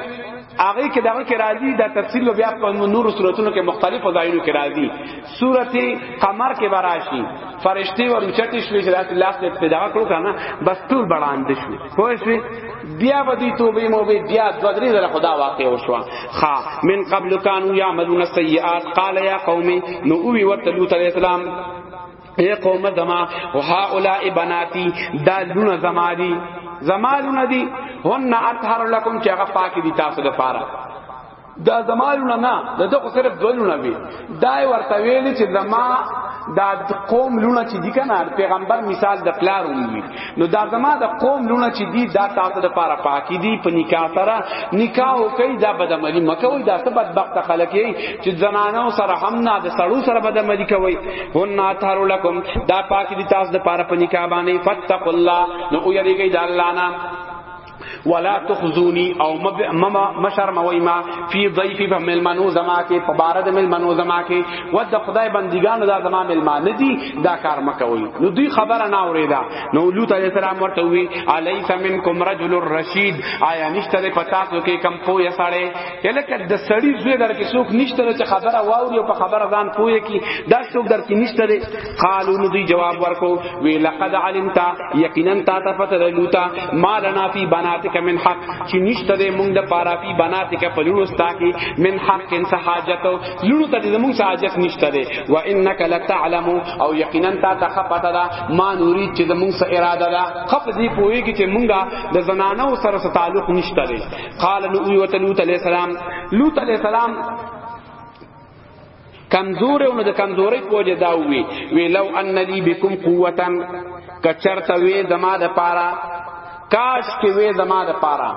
هغه کې دغه کې راځي دا تفصیل لو بیا په نور صورتونو کې مختلف ځایونو کې راځي سورته قمر کې براشي فرشتي ورچټي شوي چې لاس ته پیدا کړو کنه بس ټول بڑاند شوي پوه شوي بیا به دوی توبه مو به بیا دو درې زره خدا واقع وشو خا من قبل کانوا یعملون السیئات قال یا قوم نو وی ورته لوط علیہ السلام اے قوم زما وهؤلاء بناتی دا لون زما دی زما لون دی هن اطهر لكم چې هغه پاک دي تاسو لپاره دا زمالونه نه دغه خو صرف دولونه وی دا ورته ویل چې زما دا قوم لونه چې دی کنه پیغمبر مثال د پلار وی نو دا زما د قوم لونه چې دی دا تاسو د پاره پاکی دی په نکاح سره نکاح وکي دا بدعملی مکه وی دا څه بدبخت خلک یی چې زنانو سره هم نه د سړو سره بدعملی کوي هن اثر لكم دا پاکی دی تاسو د پاره په نکاح باندې فتق الله نو یریږي د الله نه ولا تخزونی او مشر موی ما فی ضیفی په ملمنو زما کې په بارد ملمنو زما کې ود خدای بندگانو دا زما ملمان دي دا کار مکوي نو دوی خبره نه اوریدا نو لوط علیہ السلام ورته وی الیس منکم رجل الرشید آیا نشته په تاسو کې کم پوی سړی یلکه د سړی زوی در کې څوک نشته چې خبره واوري او په خبره ځان پوی کی دا څوک در کې نشته قالو نو دی جواب ورکو وی لقد علمتا یقینا تا ته پته لوتا ما لنا فی بناتک من حق چې نشته دې مونږ د پارا فی بناتک په لونو ستا کې من حق ان حاجت لونو ته دې مونږ حاجت نشته دې و انک لتعلم او یقینا تا ته خپته دا ما نوری چې د مونږ سره اراده دا خپ دې پوي کې چې مونږه د زنانو سره تعلق نشته دې قال نو وی وتلوت علیہ السلام لوط علیہ السلام کمزور او نو د کمزورۍ په وجه دا وی وی لو ان لی بكم قوتا کچرته وی زما د پاره کاش کې وی زما د پاره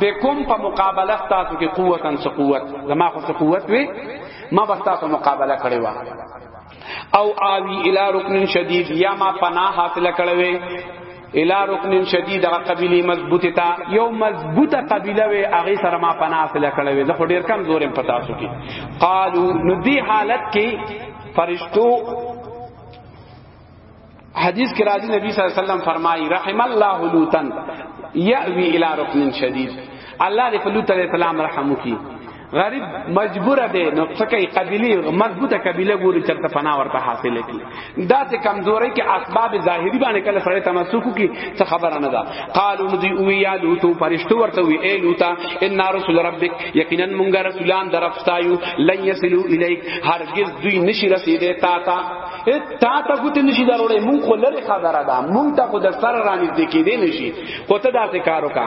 بكم په مقابله تاسو کې قوتا سو قوت زما خو سو قوت وی ما بس تاسو مقابله کړی وا او آوی الی رکن شدید یا ما پناه حاصل کړوي الا رکن شدید هغه قبیله مضبوطه تا یو مضبوطه قبیله وی هغه سره ما پناه سره کړه وی زه ډیر کم زورم پتا سو کی قالو نو دی حالت کې فرشتو حدیث کې راځي نبی صلی الله علیه وسلم فرمایي رحم الله لوطن یاوی الی رکن شدید الله دې په لوط علیہ السلام رحم وکړي غریب مجبور دی نو څکه قبيله مضبوطه قبيله ګوري چرته فنا ورته حاصل کی دا څه کمزوري کې اسباب ظاهري باندې کله سره تمسک کی څه خبره نه ده قالو ندی او یا لوتو فرشتو ورته وی اے لوتا ان رسول ربک یقینا مونږ رسولان درفستایو لن یسلو الیک هرگز دوی نشی رسیدې تا تا تا تا ګوت نشی دروړې مونږ خو لری خبره ده مونږ ته خو د سر رانی دکې دې نشی خو ته دا څه کارو کا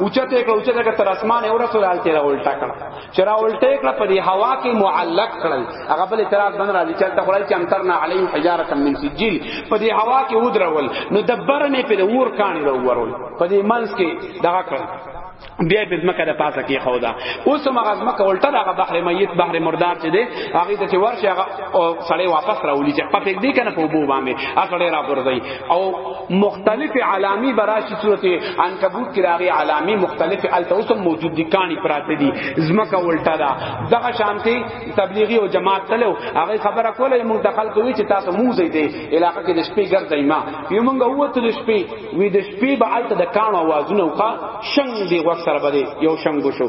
اوچته کړه اوچته کړه تر اسمانه ورسول حال تیرا الټا کړه چرا الټه کړه په دې هوا کې معلق کړل هغه بل اعتراض بن راځي چې ته خړای چې امترنا علیه حجاره من سجیل په دې هوا کې ودرول نو دبر نه په ور کانی ورول په دې منځ کې دغه کړل بیا په مکه د پاسه کې خودا اوس مغه مکه ولټه هغه بحر میت بحر مردار چې دی هغه ته چې ورشه هغه سړی واپس راولي چې پته دې کنه په بو باندې اخړې را ورځي او مختلف علامی براشی صورت عنکبوت کی راغی علامی مختلف التوسم موجود دی کانی پراته دی زمکه ولټا دا دغه شانتی تبلیغی او جماعت تلو هغه خبره کوله یو مدخل کوي چې تاسو موږ زی دی علاقه کې د شپې ګرځای ما یو موږ ووت د شپې وی د شپې به الته د کانو आवाजونه وکا شنګ دی وخت سره بده یو شنګ شو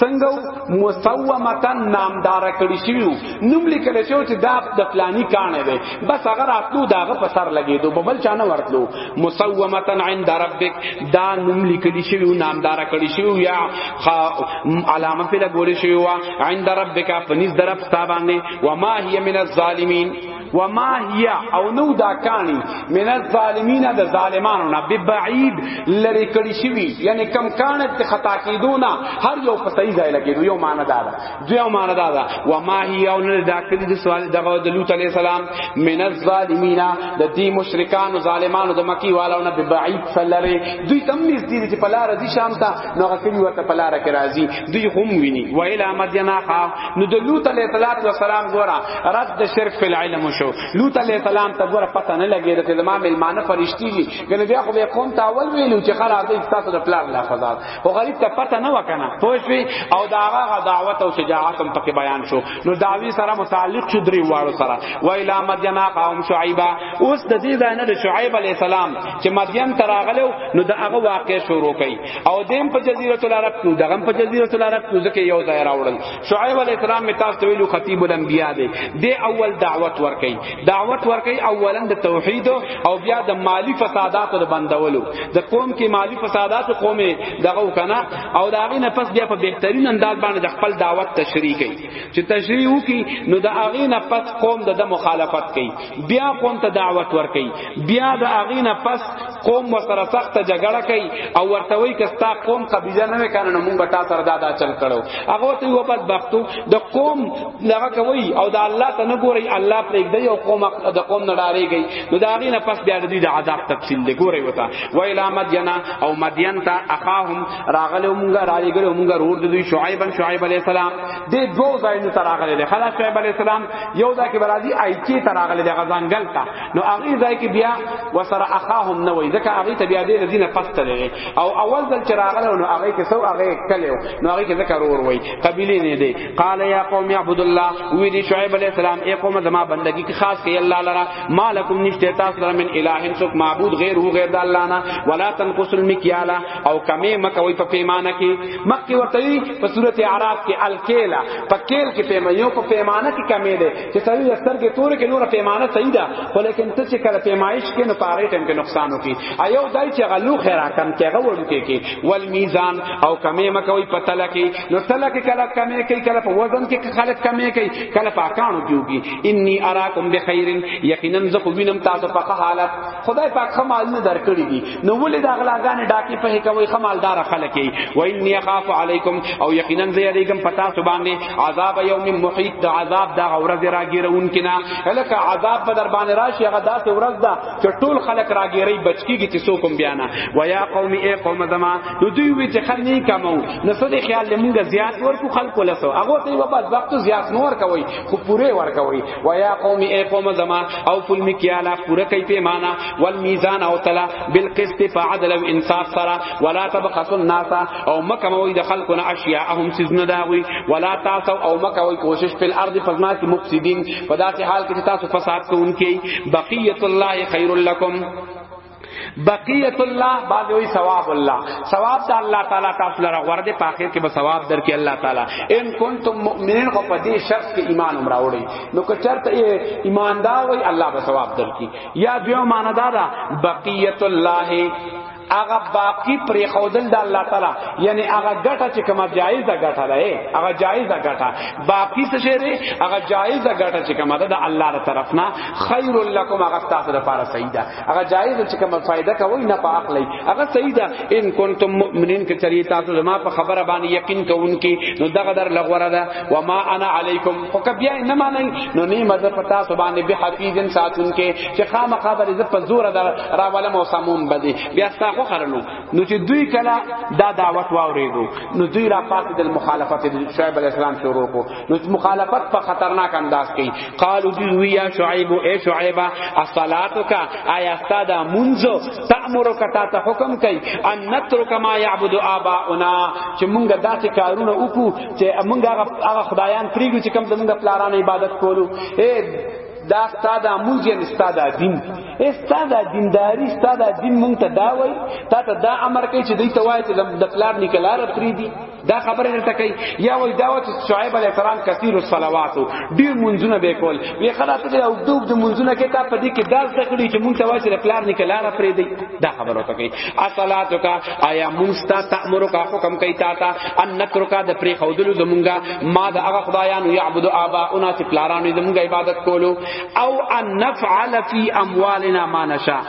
څنګه مسومتا نامدار کړی شیو نوم لیکل شو چې دا د فلانی کانه دی بس هغه راتلو داغه په سر لګیدو په بل چانه ورتلو مسومتا عند ربک دا نوم لیکل شیو نامدار کړی شیو یا علامه په لګول شیو عند ربک پنځ درب ستا باندې وما هی من الظالمین وما هي او نو دا کانی من الظالمین د ظالمانو نه ببعید لری کړي شوی یعنی کم کانت خطا کیدونه هر یو په صحیح ځای لګیدو یو معنی دا ده دویو معنی دا ده وما هي او نو دا کړي د سوال دغه د لوط علی السلام من الظالمین د دې مشرکان ظالمانو د مکی والو نه ببعید فلری دوی تم نږدې چې په لار دي شام ته نو غکلی ورته پلار کې راضی دوی هم ویني و الی مدینا خام نو د لوط علیہ الصلات والسلام ګورا رد شرک فی العلم شو لوط علیہ السلام ته ګورا پته نه لګی د زما ملمانه فرشتي دي کنه بیا خو به قوم ته اول ویلو چې خراب دي تاسو د پلار لا فزاد او غریب ته پته نه وکنه پوښوي او دا هغه دعوت او شجاعت هم پکې بیان شو نو داوی سره متعلق شو درې واړو سره و الی مدینا قوم شعیبا اوس د دې ځای نه د شعیب علیہ السلام چې مدین تراغلو نو دا هغه واقع شروع کړي او دیم په جزیره العرب کو دغه په جزیره العرب کو ځکه یو ځای راوړل شعیب علی السلام می تاسو ته ویلو خطیب الانبیاء دی دی اول دعوت ور کوي دعوت ور کوي اولا د توحید او بیا د مالی فسادات د بندولو د قوم کې مالی فسادات قوم دغه کنه او دا غینه پس بیا په بهترین انداز باندې د خپل دعوت تشریح کوي چې تشریح وکي نو دا غینه پس قوم د مخالفت کوي بیا قوم ته دعوت ورکي بیا د اغینه پس قوم وسره سخت جګړه کوي او ورته وی کستا قوم قبیله نه وکړ نو موږ تا سره دادا چل کړو هغه ته یو بد بختو د قوم لغه کوي او د الله ته نه ګوري الله پر دې یو قوم د قوم نه ډاریږي نو دا غینه پس بیا د دې د عذاب تفصیل دی ګوري وتا و الی مدینا او مدین ته اخاهم راغلو موږ راغلو موږ رور د شعیب شعیب علی السلام د دوو ځایونو ته راغلی دی خلاص شعیب علیه السلام یو ځای کې برازي آیچې ته راغلی دی غزنګل ته نو هغه ځای کې بیا وسره اخاهم نه وای ځکه هغه ته بیا دې دینه پسته لري او اول ځل چې راغلی نو هغه کې سو هغه کلیو نو هغه کې ذکر ور وای قبیله نه دی قال یا قوم اعبد الله وی دی شعیب علیه السلام ای قوم زما بندگی کې خاص کې الله لرا مالکم نشته تاسو لرا من الہ سوک معبود غیر هو غیر د الله نه ولا تنقص المکیالا او کمی مکوي په پیمانه کې مخکې ورته وي په صورت اعراف کې الکیلا په کیل کې پیمانه یو په پیمانه کې کمی ده چې سړی دفتر کې تور کې نور پیمانه صحیح ده خو لیکن ته چې کله پیمایش کې نو پاره ټیم کې نقصان وکي ایو دای چې غلو خیره کم کې غوړو کې کې ول میزان او کمی مکوي په تل کې نو تل کې کله کمی کې کله په وزن کې خلک کمی کې کله په کانو کېږي انی اراکم بخیر یقینا زه خو وینم تاسو په حالت خدای پاک خمال نه درکړي دي نو ولې دا غلاګانې ډاکې په کوي خمالدار خلک وي و اني اخاف عليكم او یقینا زه یریګم پتا سو باندې عذاب یوم محیط د عذاب دا ورځ راګیرون کنا هلکه عذاب په در باندې راشي هغه داسې ورځ ده چې ټول خلک راګیری بچکیږي چې څوک هم بیان و یا قوم ای قوم زما نو دوی وی چې خل نه کمو نو څه دی خیال لمونږ زیات ورکو خلکو لسو هغه ته وبد وخت زیات نور کوي خو پوره ور کوي ويا قوم اي قوم زما او فل مکیالا پورا کوي پیمانه والميزان او تلا بالقسط فعدل او انصاف سرا ولا تبخسوا الناس او مکه موي د خلقنا اشياءهم سيزن داوي ولا تاسو او مکه وي کوشش په الارض فزما کې مفسدين په داسې حال کې تاسو فساد کوونکي بقيه الله خير لكم بقیت الله بعد وی ثواب الله ثواب د الله تعالی تاسو لره غوړه دی په اخر کې به ثواب درکې الله تعالی ان کنتم مؤمنین خو په دې شرط کې ایمان عمر راوړي نو که چرته ایماندار وي الله به ثواب درکې یا دیو معنی دا ده بقیت الله هغه باقی پرې خودل د الله تعالی یعنی هغه ګټه چې کومه جایز ده ګټه ده هغه جایز ده ګټه باقی څه شی دی هغه جایز ده ګټه چې کومه ده د الله تر طرف نه خیر لکم هغه تاسو لپاره صحیح ده هغه جایز چې کوم فائدہ کوي نه په عقل هغه صحیح ده ان کنتم مؤمنین کې چری تاسو زما په خبره باندې یقین کوونکی نو دغه در لغوره ده و ما انا علیکم خو کبیا نه معنی نو نه مزه پتا سو باندې به حفیظن ساتون کې چې خامہ خبره ز په زور ده راوله موسمون بدی بیا تاسو خرلو نو چې دوی کلا دا دعوت واورېدو نو دوی را پاتې د مخالفت شعیب علی السلام شروع کو نو مخالفت په خطرناک انداز کوي قالو دی وی یا شعیب اے شعیب الصلاتک آیا استاد منزو تامرک تا ته حکم کوي ان نترک ما یعبد آباؤنا چې مونږ داسې کارونه وکړو چې مونږ هغه خدایان پریږو چې کوم زمونږ پلارانه عبادت کولو اے دا استاد اموز یعنی استاد دین استاد دینداری استاد دین مونږ ته دا وای تا ته دا امر کوي چې دوی ته وای چې د پلار نکلار پری دی دا خبره درته کوي یا وای دا و چې شعیب علی السلام کثیر الصلوات ډیر منځونه به کول وی خلاص دې او دوب د منځونه کې تا په دې کې دال تکړی چې مونږ ته وای چې پلان نکلاره پرې دی دا خبره ته کوي اصلات کا آیا مونستا تامر کا حکم کوي تا تا ان نکر کا د پرې خودلو د مونږه ما د هغه خدایانو یعبد اباؤنا چې پلارانو د مونږه عبادت کولو او ان نفعل فی اموالنا ما نشاء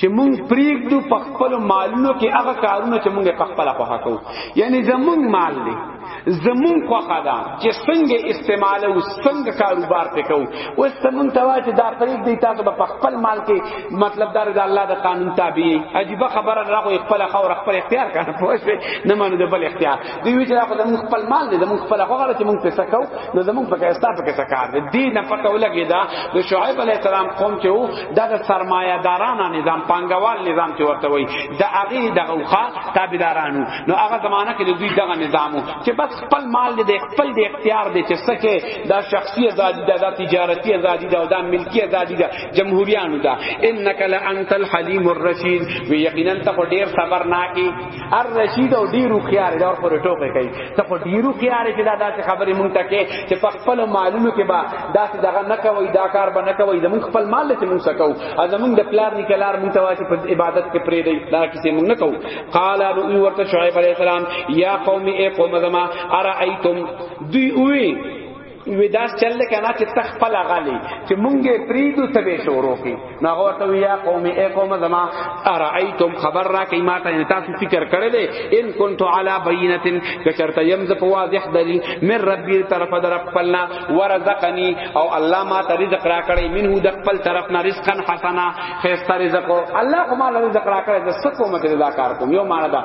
چې مونږ پریږدو په خپل مالونو کې هغه کارونه چې مونږ په خپل خوښه کوو یعنی زمونږ مال دی زمونږ خوښه ده چې څنګه استعمال او څنګه کاروبار ته کوو اوس زمونږ ته وایي چې دا پریږدي تاسو په خپل مال کې مطلب دار د الله د قانون تابع عجیب خبره راغو خپل خور خپل اختیار کنه پوه شئ نه مونږ د بل اختیار دی وی چې راغو زمونږ خپل مال دی زمونږ خپل خوښه ده چې مونږ پیسې کوو نو زمونږ په کې استاد په کې څه کار دی دې نه پته ولګی دا د شعیب علی السلام قوم چې دا د سرمایه دارانه نظام پنګوال نظام چې ورته وای د هغه دغه وخا تابعدارانو نو هغه زمانہ کې د دوی دغه نظامو چې بس خپل مال دې خپل دې اختیار دې چې سکه دا شخصي ازادي ده دا تجارتي ازادي ده دا ملکی ازادي ده جمهوریانو ده انک لانت الحلیم الرشید وی یقینا ته ډیر صبرناکی ار رشید او ډیرو خيار دا پر ټوکې کوي ته خو ډیرو خيار چې دا داسې خبرې مونږ ته کې چې په خپل مالونو کې با داسې دغه نه کوي دا کار به نه کوي زمون خپل مال له مونږ سکو ا زمون د پلار نکلار مونږ ته واسي په عبادت کې پرې دی دا کیسه مونږ نه کوو قال ابو ورته شعیب علیہ السلام یا قوم ای قوم زما ارایتم دی وی وی داس چل دی کنه چې تخپل غلی چې مونږه پریدو ته به شروع کی نو هغه ته یا قوم ای قوم زما ارایتم خبر را کی ما ته تاسو فکر کړی دی ان كنت علی بینه کچرته یم ز په واضح دلیل من ربی طرف در خپلنا ورزقنی او الله ما ته رزق را کړی منه د خپل طرف نه رزقا حسنا خیر رزق الله کومه رزق را کړی د سکو مکه دا کار کوم یو معنی دا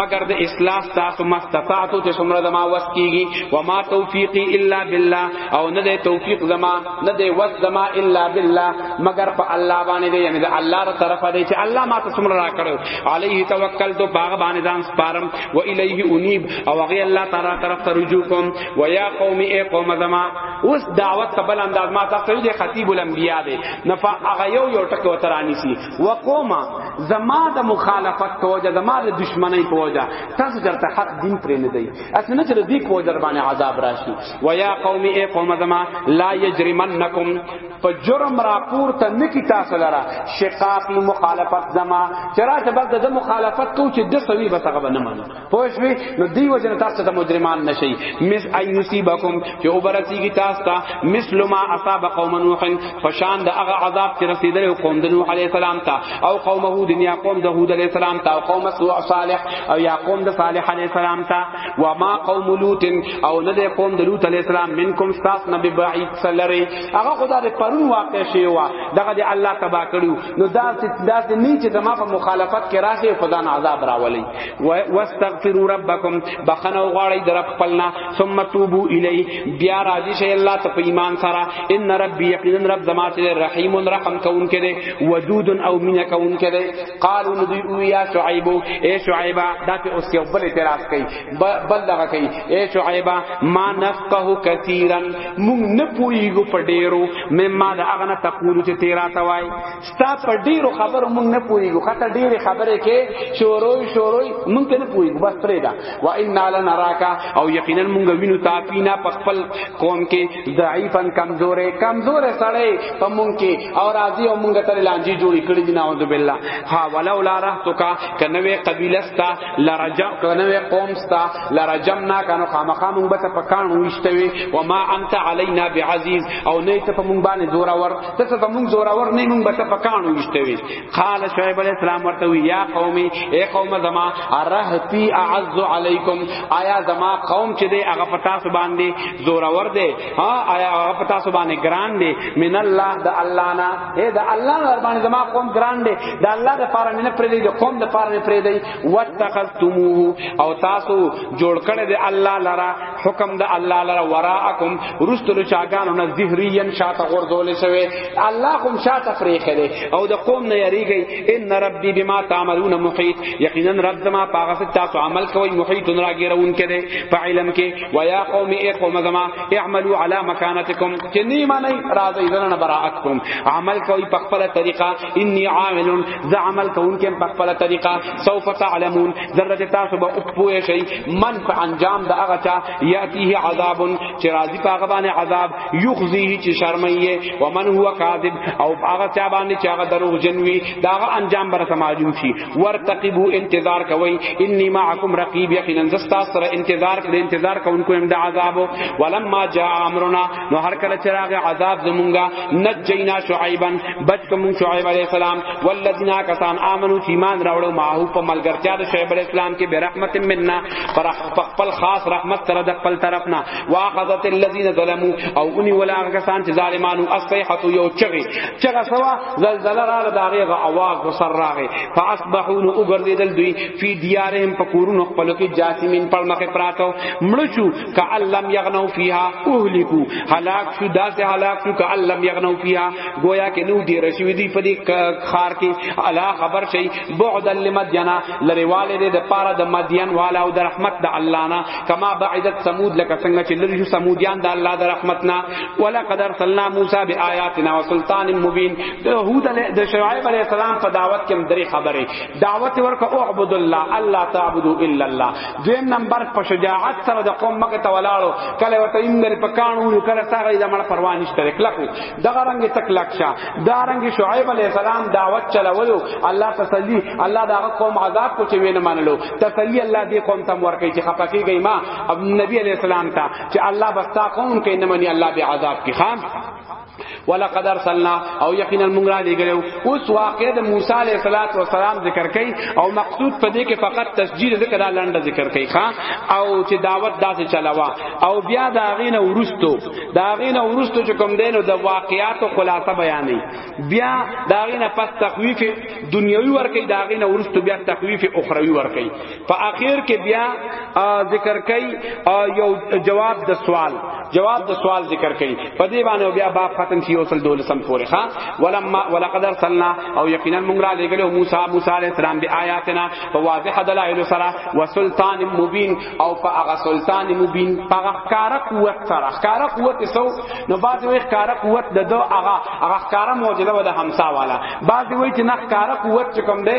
مگر د اصلاح تاسو ما استطاعتو چې څومره زما وس کیږي و ما توفیقی الا بالله او نه د توفیق زما نه د وس زما الا بالله مگر په الله باندې دی یعنی د الله تر طرفه دی چې الله ما ته څومره راکړو علیه توکل تو باغ باندې ځان سپارم و الیه انیب او هغه الله تعالی طرف ته رجوع کوم و یا قوم ای قوم زما اوس دعوت په بل انداز ما تاسو دی خطیب الانبیاء دی نفع هغه یو یو ټکو ترانی سی وقوما زما د مخالفت په وجه زما د دشمنی په وجه تاسو درته حق دین پرې نه دی اسنه چې دې په وجه باندې عذاب راشي و یا قوم ای قوم زما لا یجرمنکم په جرم را پورته نکی تاسو لرا شقاق مخالفت زما چې راته بس د مخالفت کو چې د سوي بسغه نه منو پوښوي نو دی وجنه تاسو ته مجرمان نشي مس ايوسي بكم چې وبرسي کی تاسو ته مثل ما اصاب قوم نوح فشان د هغه عذاب چې رسیدل قوم د نوح عليه السلام ته او قوم هود یا قوم د هود عليه السلام ته او قوم سوء صالح او یا قوم د صالح عليه السلام ته و ما قوم لوط او نه د قوم د لوط عليه السلام منکم تاسو نبی بعید سلری هغه خدا د پرون واقع شی وا دغه د الله تبا کړو نو دا داسې نه چې زما په مخالفت کې راځي خدا نه عذاب راولي واستغفروا ربکم بخنه غواړی در خپلنا ثم توبو الی بیا راضی شی الله ته په ایمان سره ان ربی یقینا رب زما ته رحیم رحم کون کده ودود او من کون کده قالوا ندعو یا شعیب اے شعیب دا په اوس یو بل اعتراض کئ بل دغه کئ اے شعیب ما نفقه کثیرا مون نه پویګو په ډیرو مما دا اغنه تقول چې تیرا توای ستا په ډیرو خبرو مونږ نه پوهیږو خاطر ډیره خبره کې شوروي شوروي مونږ ته نه پوهیږو بس پرې دا و ان لنراکا او یقینا مونږ وینو تا پینا په خپل قوم کې ضعیفا کمزورې کمزورې سړې په مونږ کې او راضی او مونږ تر لانجی جوړې کړې دي نعوذ بالله ها ولولا رحتکا کنوې قبیله ستا لرجم کنوې قوم ستا لرجمنا کنو خامخا مونږ به په کانو وشتوي و ما انت علینا بعزیز او نه ته په مونږ باندې زورا ور ته ته مونږ زوراور نه مونږ به ته پکانو وشتوي قال شعیب علیہ السلام ورته وی یا قومي اے قوم زما ارهتی اعز علیکم آیا زما قوم چې دی هغه پتا سو باندې زوراور دی ها آیا هغه پتا سو باندې ګران دی من الله د الله نه اے د الله نه باندې زما قوم ګران دی د الله د پاره مینه پرې دی د قوم د پاره پرې دی واتخذتموه او تاسو جوړ کړی دی الله لرا حکم د الله لره وراءکم ورستلو چاګانو نه ظهرین شاته غردول شوی الله کوم شاته فریخه دی او د قوم نه یریږي ان ربی بما تعملون محیط یقینا رب زما پاغه ست تاسو عمل کوي محیط را ګیرون کړي په علم کې ویا قوم ای قوم زما اعملوا علی مکانتکم چې نی معنی راځي زنه براءت کوم عمل کوي په خپل طریقه انی عامل ز عمل کوونکم په خپل طریقه سوف تعلمون ذره تاسو به پوه شئ من په انجام د هغه چا یاتیه عذاب چې راضی په هغه باندې عذاب یخزیه چې شرمایه و من هو کاذب او هغه چا باندې چې هغه دروغ جنوي دا هغه انجام بر سماجو شي ورتقبو انتظار کوي انی معکم رقیب یقینا زستا سره انتظار کړي انتظار کوونکو هم د عذاب ولما جاء امرنا نو هر کله چې راغی عذاب زمونږه نجینا شعیبا بچ کوم شعیب علیہ السلام والذین کسان امنو چې ایمان راوړو ماهو په ملګرتیا د شعیب علیہ السلام کې برحمت مننا پر خپل خاص رحمت سره د خپل طرفنا واخذت الذین ظلموا او اني ولا کسان چې ظالمانو اصیحه یو چغي چغه سوا زلزلہ را لداغه اواز وسر راغی فاصبحوا وګرځیدل دوی فی دیارهم پکورونو خپل کې جاسمین پر مخه پراتو مړشو کأن لم یغنو فیها اهلکو هلاک شو داسې هلاک شو کأن لم یغنو فیها گویا کې نو دی رشوی دی په دې خار کې الا خبر شي بعد لمدینا لریواله دې د پاره د مدین والا او د رحمت د الله نه کما بعدت ثمود لکه څنګه چې لری شو ثمودیان د الله د رحمت نه ولقد ارسلنا موسی بآیاتنا وسلطان مبین هود د شعیب علیہ السلام په دعوت کې درې خبره دعوت ورکه اعبد الله الله تعبدوا الا الله دویم نمبر په شجاعت سره د قوم مکه ته ولاړو کله وته ایم در په قانون کله ساغه د مړ پروا نشته کلکو دغه رنگ تک لکشا دا رنگ شعیب علی السلام دعوت چلولو الله تسلی الله دا قوم عذاب کو چې وینه منلو تسلی الله دې قوم تم ورکې چې خپکی گئی ما اب نبی علی السلام ته چې الله بستا قوم کې نه منی الله به عذاب کې خام ولقد ارسلنا او یقینا موږ را لګلو اوس واقع د موسی علیه الصلاۃ والسلام ذکر کئ او مقصود په دې کې فقط تسجیل ذکر دا لنډ ذکر کئ ښا او چې دعوت داسې چلاوا او بیا دا غینه ورستو دا غینه ورستو چې کوم دینو د واقعاتو خلاصه بیانې بیا دا غینه پس تخویف دنیوي ورکې دا غینه ورستو بیا تخویف اخروی ورکې په اخر کې بیا ذکر کوي یو جواب د سوال جواب د سوال ذکر کوي په دې باندې بیا باب ختم شي او سل دول سم پورې ښا ولما ولقد ارسلنا او یقینا موږ را لګلو موسی موسی علیہ السلام به آیاتنا په واضح دلایل سره وسلطان مبین او په هغه سلطان مبین په هغه کار قوت سره کار قوت سو نو بعد وی کار قوت د دو هغه هغه کار موجوده ده همسا والا بعد وی چې نه کار قوت کوم دی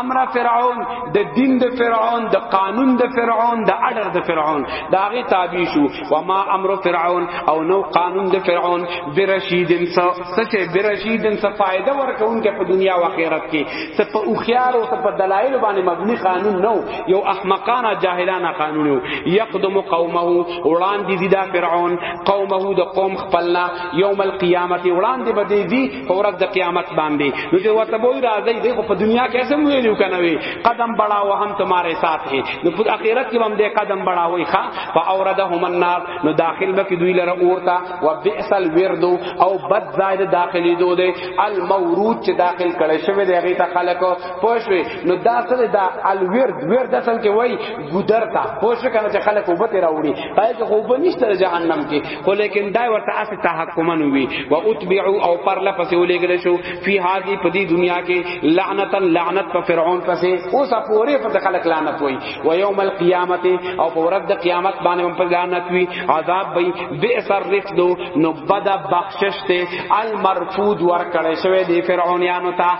امر فرعون د دین د فرعون د قانون د فرعون د اډر د فرعون دا غي تابع شو و ما امر فرعون او نو قانون د فرعون برشیدن سچ برشیدن څه فائدہ ورکون کې په دنیا او آخرت کې څه په اوخيار او څه په دلایل باندې مبني قانون نو یو احمقانه جاهلانه قانون یو یقدم قومه وړاندې دي دا فرعون قومه د قوم خپلنا یوم القیامت وړاندې بدی دي فورت د قیامت باندې نو چې ورته وای راځي دی خو په دنیا کې سم ویلو کنه وی قدم بڑھاو هم تمہارے ساتھ ہے نو په آخرت کې هم دې قدم بڑھاوي ښا فاوردهم النار نو داخل بک دوی لره اورتا وبئس الورد او بد زائد داخلي دو دے المورود چې داخل کړي شوی دی هغه ته خلق پوښوي نو دا سره دا الورد ورد اصل کې وای ګدر تا پوښ کنه چې خلق وبته راوړي پای کې خوب نشته جهنم کې خو لیکن دا ورته اس تحکمن وی و اتبعوا او پر لپس ولګل شو فی هذه پدی دنیا کې لعنت لعنت په فرعون پسې اوس پوری په خلق لعنت وی و یوم القیامت او پر ورځ د قیامت باندې هم پر لعنت وی عذاب وی بئس الرفد نو بد بخشش ته المرفود ور کړی شوی دی فرعونانو ته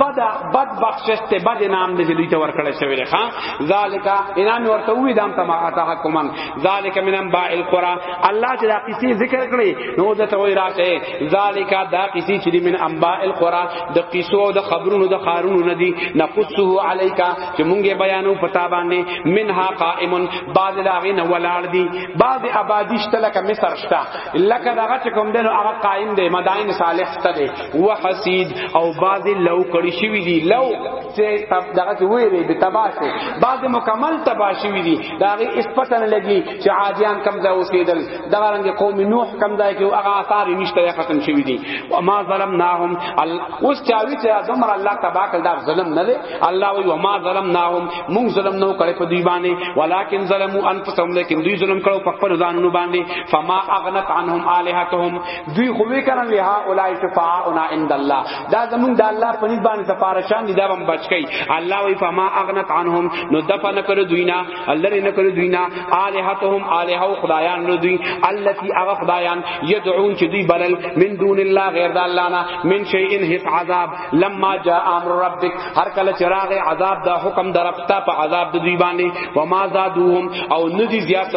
بد بد بخشش ته بد نام دی دوی ته ور کړی شوی دی ها ذالک انعام ورته وی دام تما تحکمن ذالک من انباء القرى الله چې دا قصې ذکر کړې نو د توي راشه ذالک دا قصې چې من انباء القرى د قصو او د خبرونو د خارونو نه دي نقصه عليك چې مونږه بیانو پتا باندې منها قائم بعض لاغین ولار دي بعض آبادی شته لکه مصر شته لکه دغه چې کوم دنو هغه قائم دی مدائن صالح ته دی وحسید او بعض لو کړی شوی دي لو چې دغه ویری به تباشه بعض مکمل تباشوی دي دا غي اس پته نه لګي چې عادیان کم ځای اوسېدل دا رنګ قوم نوح کم ځای کې هغه آثار نشته یا ختم شوی دي او ما ظلمناهم اوس چاوي چې اعظم الله تبا کړ دا ظلم نه دی الله وی وما ظلمناهم مون ظلم نو کړي په دوی باندې ولکن ظلموا انفسهم لیکن دوی ظلم کړو په خپل ځانونو باندې فما اغنت عنهم الہتهم دوی خو وی کنه له اولای شفاعنا عند الله دا زمون د الله په نسبت باندې سفارشان دي دا بم بچکی الله وی فما اغنت عنهم نو دفع نکړ دوینا الله نه نکړ دوینا الہتهم الہ او خدایان نو دوی التی اغ خدایان یدعون چې دوی بلل من دون الله غیر د الله نه من شیء هیڅ عذاب لما جاء امر ربک هر کله چراغ عذاب دا حکم درپتا په عذاب د دوی باندې وما زادوهم او ندی زیات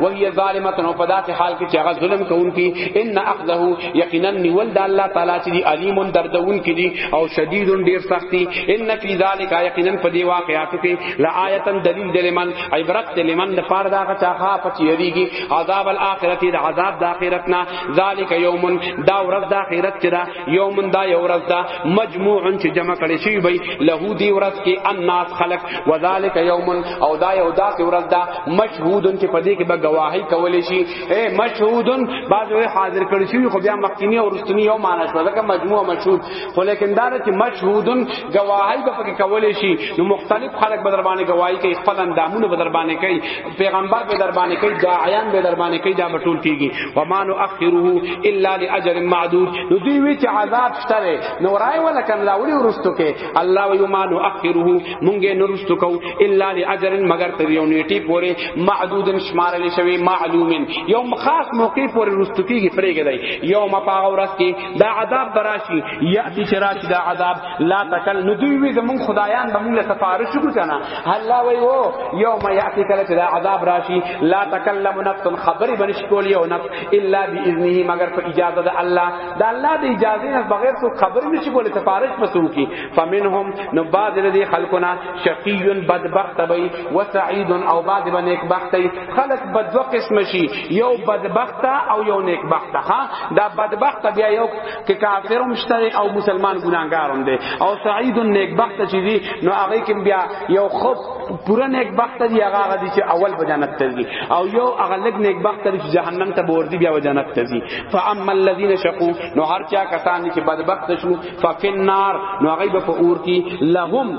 وهي ظالمه نو په داسې حال کې چې هغه ظلم کوونکی ان اخذه یقینا نیول د الله تعالی چې دی علیم دردون کې دی او شدید ډیر سختی ان فی ذلک یقینا په دی واقعاتو کې لآیتن دلیل دلمن عبرت دلمن د پاره دا غچا خا پچی یریږي عذاب الاخرته د عذاب د اخرتنا ذلک یوم دا ورځ د اخرت چې دا یوم دا یو ورځ دا مجموع چې جمع کړي شي وي له دې ورځ کې الناس خلق وذالک یوم او دا یو دا ورځ دا مشهود چې پدې کې به گواهی کول شي اے مشهود بعض وی حاضر کړي شي خو بیا مخکینی او رستنی یو معنی شو دا مجموع مشهود خو لیکن دا چې مشهود گواهی به پکې کول شي نو مختلف خلق بدر باندې گواہی کوي خپل اندامونه بدر باندې کوي پیغمبر به در باندې کوي داعیان به در باندې کوي دا بتول کیږي و ما نو اخره الا لاجل معدود نو دی وی چې عذاب شته نو راي ولا کن لاولي ورستو کې الله و ما نو اخره مونږه نو رستو کو الا لاجل مگر تر یو نیټي پورې معدود شمارل شوی معلوم یوم خاص موقع پورې رستو کیږي پرېګدای یوم پاغ ورځ کې دا عذاب براشي یاتی چراچ دا عذاب لا تکل نو دوی وی زمون خدایان به موږ سفارش وکړو کنه الله وی او یوم یاتی کله چې دا عذاب راشي لا تکلم نفس خبر بنش کول یو نفس الا باذنه مگر په اجازه د الله دا الله د اجازه نه بغیر څو خبر نشي کول سفارش پسو کی فمنهم نو بعض الذي خلقنا شقي بدبخت بي وسعيد او بعض بنيك بختي خلق بدو قسم شي یو بدبخت او یو نیکبخت ها دا بدبخت بیا یو ک کافر مشتری او مسلمان ګناګار هم دی او سعید نیکبخت چې دی نو هغه کې بیا یو خوب پورا نیکبخت دی هغه هغه دی چې اول په جنت ته دی او یو هغه لګ نیکبخت دی چې جهنم ته بور دی بیا په جنت ته دی فاما الذين شقوا نو هر چا کسان چې بدبخت شو ففي النار نو هغه به په اور کې لهم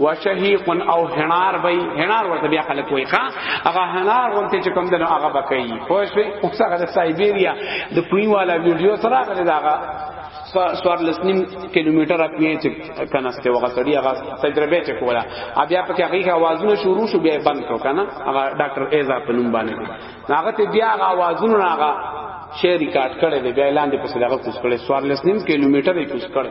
وشهیق او هنار وای هنار ورته بیا خلک وای ښا هغه هنار ورته چې کوم دنو هغه بکای خو شوی او هغه د سایبیریا د پوی والا ویډیو سره هغه دغه سوار لسنیم کیلومتر اپی چې کناسته وغه سړی هغه تجربه چې کولا بیا په کې هغه आवाजونه شروع شو بیا بند کو کنه هغه ډاکټر ایزا په نوم باندې هغه ته بیا هغه आवाजونه هغه شعر ریکارډ کړي بیا لاندې په صداقت کوس کړي سوار لسنیم کیلومتر یې کوس کړي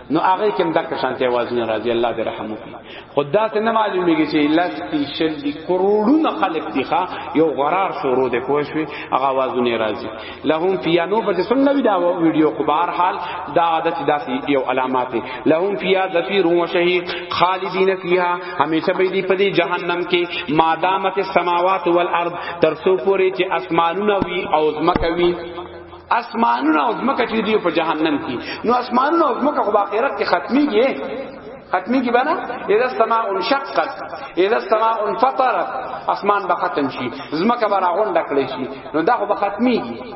نو هغه کې هم دغه شانته اوازونه راځي الله دې رحم وکړي خدا ته نه معلومیږي چې لس تی شل دی کروڑونه خلق دي ښا یو غرار شروع دې پوه شوي هغه اوازونه راځي لهم فیا نو په سن نبی دا ویډیو خو بهر حال دا عادت داسې یو علامات لهم فیا ذفیر و شهیق خالدین فیها همیشه به دې په دې جهنم کې مادامت السماوات والارض تر څو پورې چې اسمانونه وي او زمکه وي اسمانونه او زمکه چې دی په جهنم کې نو اسمانونه او زمکه خو باخرت کې ختميږي ختميږي بنا اذا السماء انشقت اذا السماء انفطرت اسمان به ختم شي زمکه به راغونډ کړي شي نو دا خو به ختميږي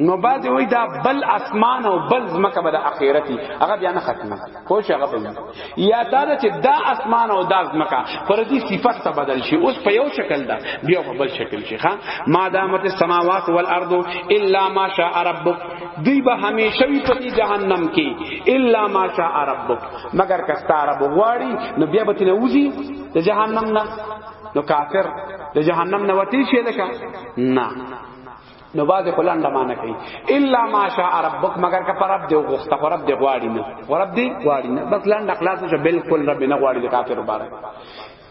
نو بعد وای دا بل اسمان او بل زمکه به د اخرتي هغه بیا نه ختمه خو شغه به یا دا چې دا اسمان او دا مکا پر دې صفات ته بدل شي اوس په یو شکل دا بیا په بل شکل شي ها ما دامت السماوات والارض الا ما شاء ربک دوی به همیشه وي په جهنم کې الا ما شاء ربک مگر کستا رب غواړي نو بیا به تنه وځي د جهنم نه نو کافر د جهنم نه وتی شي لکه نه نو بعد کلان د معنا کوي الا ماشاء ربک مگر که پرب دی غوخته پرب دی غواړي نه پرب دی غواړي نه بس لاند اخلاص شو بالکل رب نه غواړي د کافر مبارک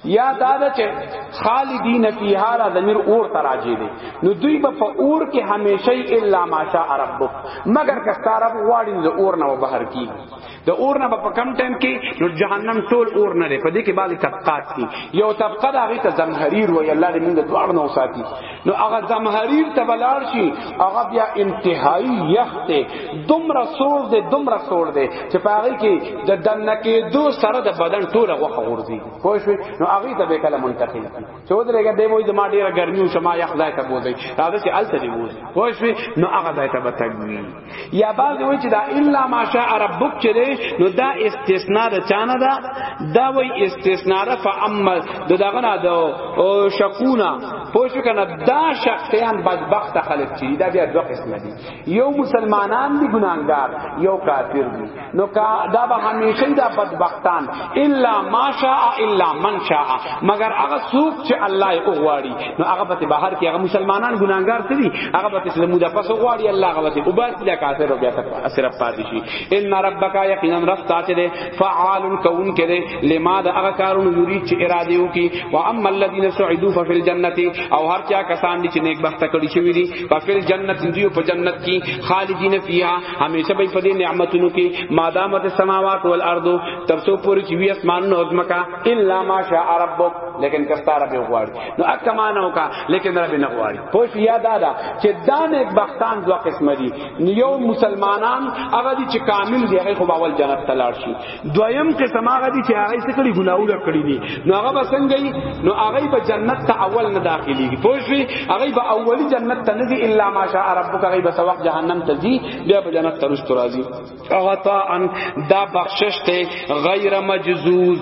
یا دا ده چې خالدین فیها را ضمیر اور تراجی دی نو دوی به په اور کې همیشه الا ماشاء ربک مگر که ستاره غواړي د اور نه بهر کیږي د اور نه په کم ټایم کې نو جهنم ټول اور نه لري په دې کې بعضی طبقات دي یو طبقه دا غي ته زمحریر وای الله دې موږ دواړو نو ساتي نو هغه زمحریر ته بلار شي هغه بیا انتهایی یخت دومره سور دې دومره سور دې چې په هغه کې د دنه کې دو سره د بدن ټوله غوخه ورځي خو شو نو هغه ته به کله منتقل چې ودرېګه به وای زما ډیره ګرمي او شما یخ ځای ته بوزي راځي چې الته دې بوزي خو شو نو هغه ځای ته بتګوي یا بعض وی چې دا الا ماشاء ربک چې دی نو دا استثناء د چانه ده دا وی استثناء ده فاما د دغه نه د شکونا پوښ کنه دا شقیان بدبخت خلک چې دا بیا دوه قسم دي یو مسلمانان دي ګناګار یو کافر دي نو کا دا به همیشه دا بدبختان الا ماشاء الا من شاء مگر هغه څوک چې الله یې وغواړي نو هغه به بهر کې هغه مسلمانان ګناګار دي هغه به اسلام د پس وغواړي الله هغه به وباس لا کافر او بیا تک صرف پاتې شي ان ربک یقینا رب تاسو دې فعال کون کې دې لما دا هغه کارونه یرید چې اراده وکي و اما الذين سعدوا ففي الجنه او هر چا کسان دي چې نیک بخت کړي شوی دي ففي الجنه دوی په جنت کې خالدین فیها همیشه به په دې نعمتونو کې مادامت السماوات والارض تر څو پوری چې وی اسمان نو ځمکا الا ماشاء ربک لیکن کستا رب غواړي نو اکه مانو کا لیکن رب نه غواړي پوه یا دادا چې دان یک بختان دوا قسم دي یو مسلمانان هغه دي چې کامل دی هغه خو باول جنت تلار شي دویم قسم هغه دي چې هغه څه کړي ګناونه کړی دي نو هغه به څنګه نو هغه به جنت ته اول نه داخليږي پوه شئ هغه به اولی جنت ته نه دي الا ماشاء ربک هغه به سواق جهنم ته دي بیا به جنت ته رسول راځي هغه تا ان دا بخشش ته غیر مجزوز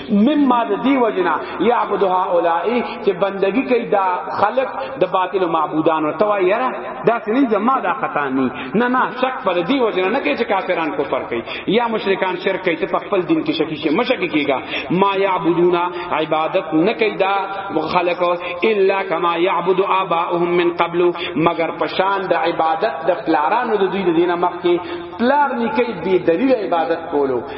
مما د دی وجنا یعبد هؤلاء چې بندگی کوي دا خلق د باطل معبودانو ته وای یاره دا سنین زما دا خطا نی نه نه شک پر دی وجنا نه کوي چې کافران کو پر کوي یا مشرکان شرک کوي ته په خپل دین کې شکی شي مشکی کیږي ما یعبدون عبادت نه کوي دا خلق الا کما یعبد آباؤهم من قبل مگر پشان د عبادت د پلارانو د دوی د دینه مخکې پلار نکي بی دلیل عبادت کولو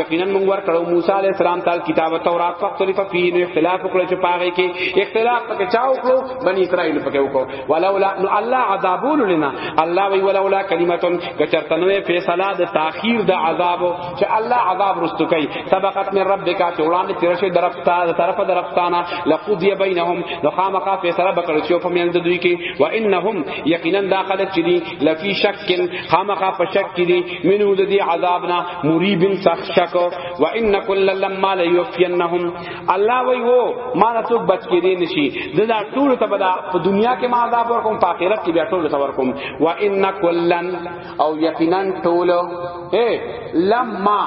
یقینا موږ ورکړو موسی علی السلام ته کتاب تورات فختلف فيه نو اختلاف وکړو چې پاره کې اختلاف پکې چا وکړو بنی اسرائیل پکې وکړو ولولا نو الله عذابول لنا الله وی ولولا کلمتون کچرتنوې فیصله د تاخير د عذاب چې الله عذاب رستو کوي سبقت من ربک چې وړاندې ترشه درفتا طرف درفتانا لقضی بینهم نو خامخا فیصله بکړو چې په میند دوی کې و انهم یقینا داخله چې دي لفی شک خامخا په شک کې دي منو د دې عذابنا مریب سخت شک و ان کل لما لیوفینهم الله وی وو ما نه څوک بچ کې دی نشي د دا ټول ته بدا په دنیا کې ما عذاب ورکوم په آخرت کې بیا ټول ته ورکوم و ان کلن او یقینا ټول اے لما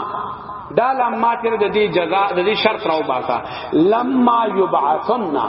دا لما تر د دې جزاء د دې شرط راو باسا لما یبعثنا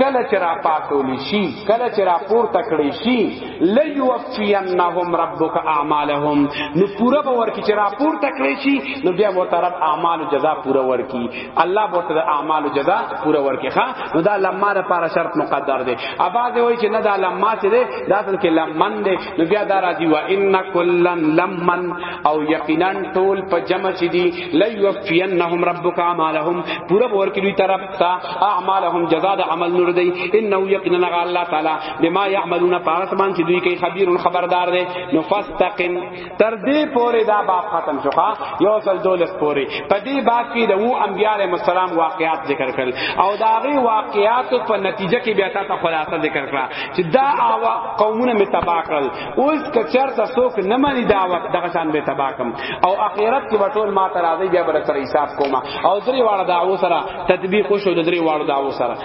کله چې را پاتول شي کله چې را پورته کړی شي ليوفينهم ربك اعمالهم نو پورا به ورکی چې را پورته کړی شي نو بیا به طرف اعمال جزاء پورا ورکی الله به تر اعمال جزاء پورا ورکی ها نو دا لمه لپاره شرط مقدر دی اباز وای چې نه دا لمه چې دی دا اصل کې لمن دی نو بیا دا راځي وا ان کلن لمن او یقینا ټول په جمع شي دي ليوفينهم ربك اعمالهم پورا به ورکی دوی طرف تا اعمالهم جزاء د عمل نور دی انه یقینا الله تعالی بما يعملون پارس مان چې دوی کوي خبير خبردار دی نو فاستقم تر دې پورې دا باب ختم شو یو ځل دولس پورې په دې باب کې د وو انبيار مسالم واقعات ذکر کړل او دا غي واقعات په نتیجه کې بیا تا خلاصه ذکر کړه چې دا قومونه متبا کړل اوس که چرته څوک نه مانی دعوت دغه شان به تبا کم او اخرت کې وټول ما ته راځي بیا بر سره حساب کوما او درې واړه دعوو سره تطبیق شو درې واړه دعوو سره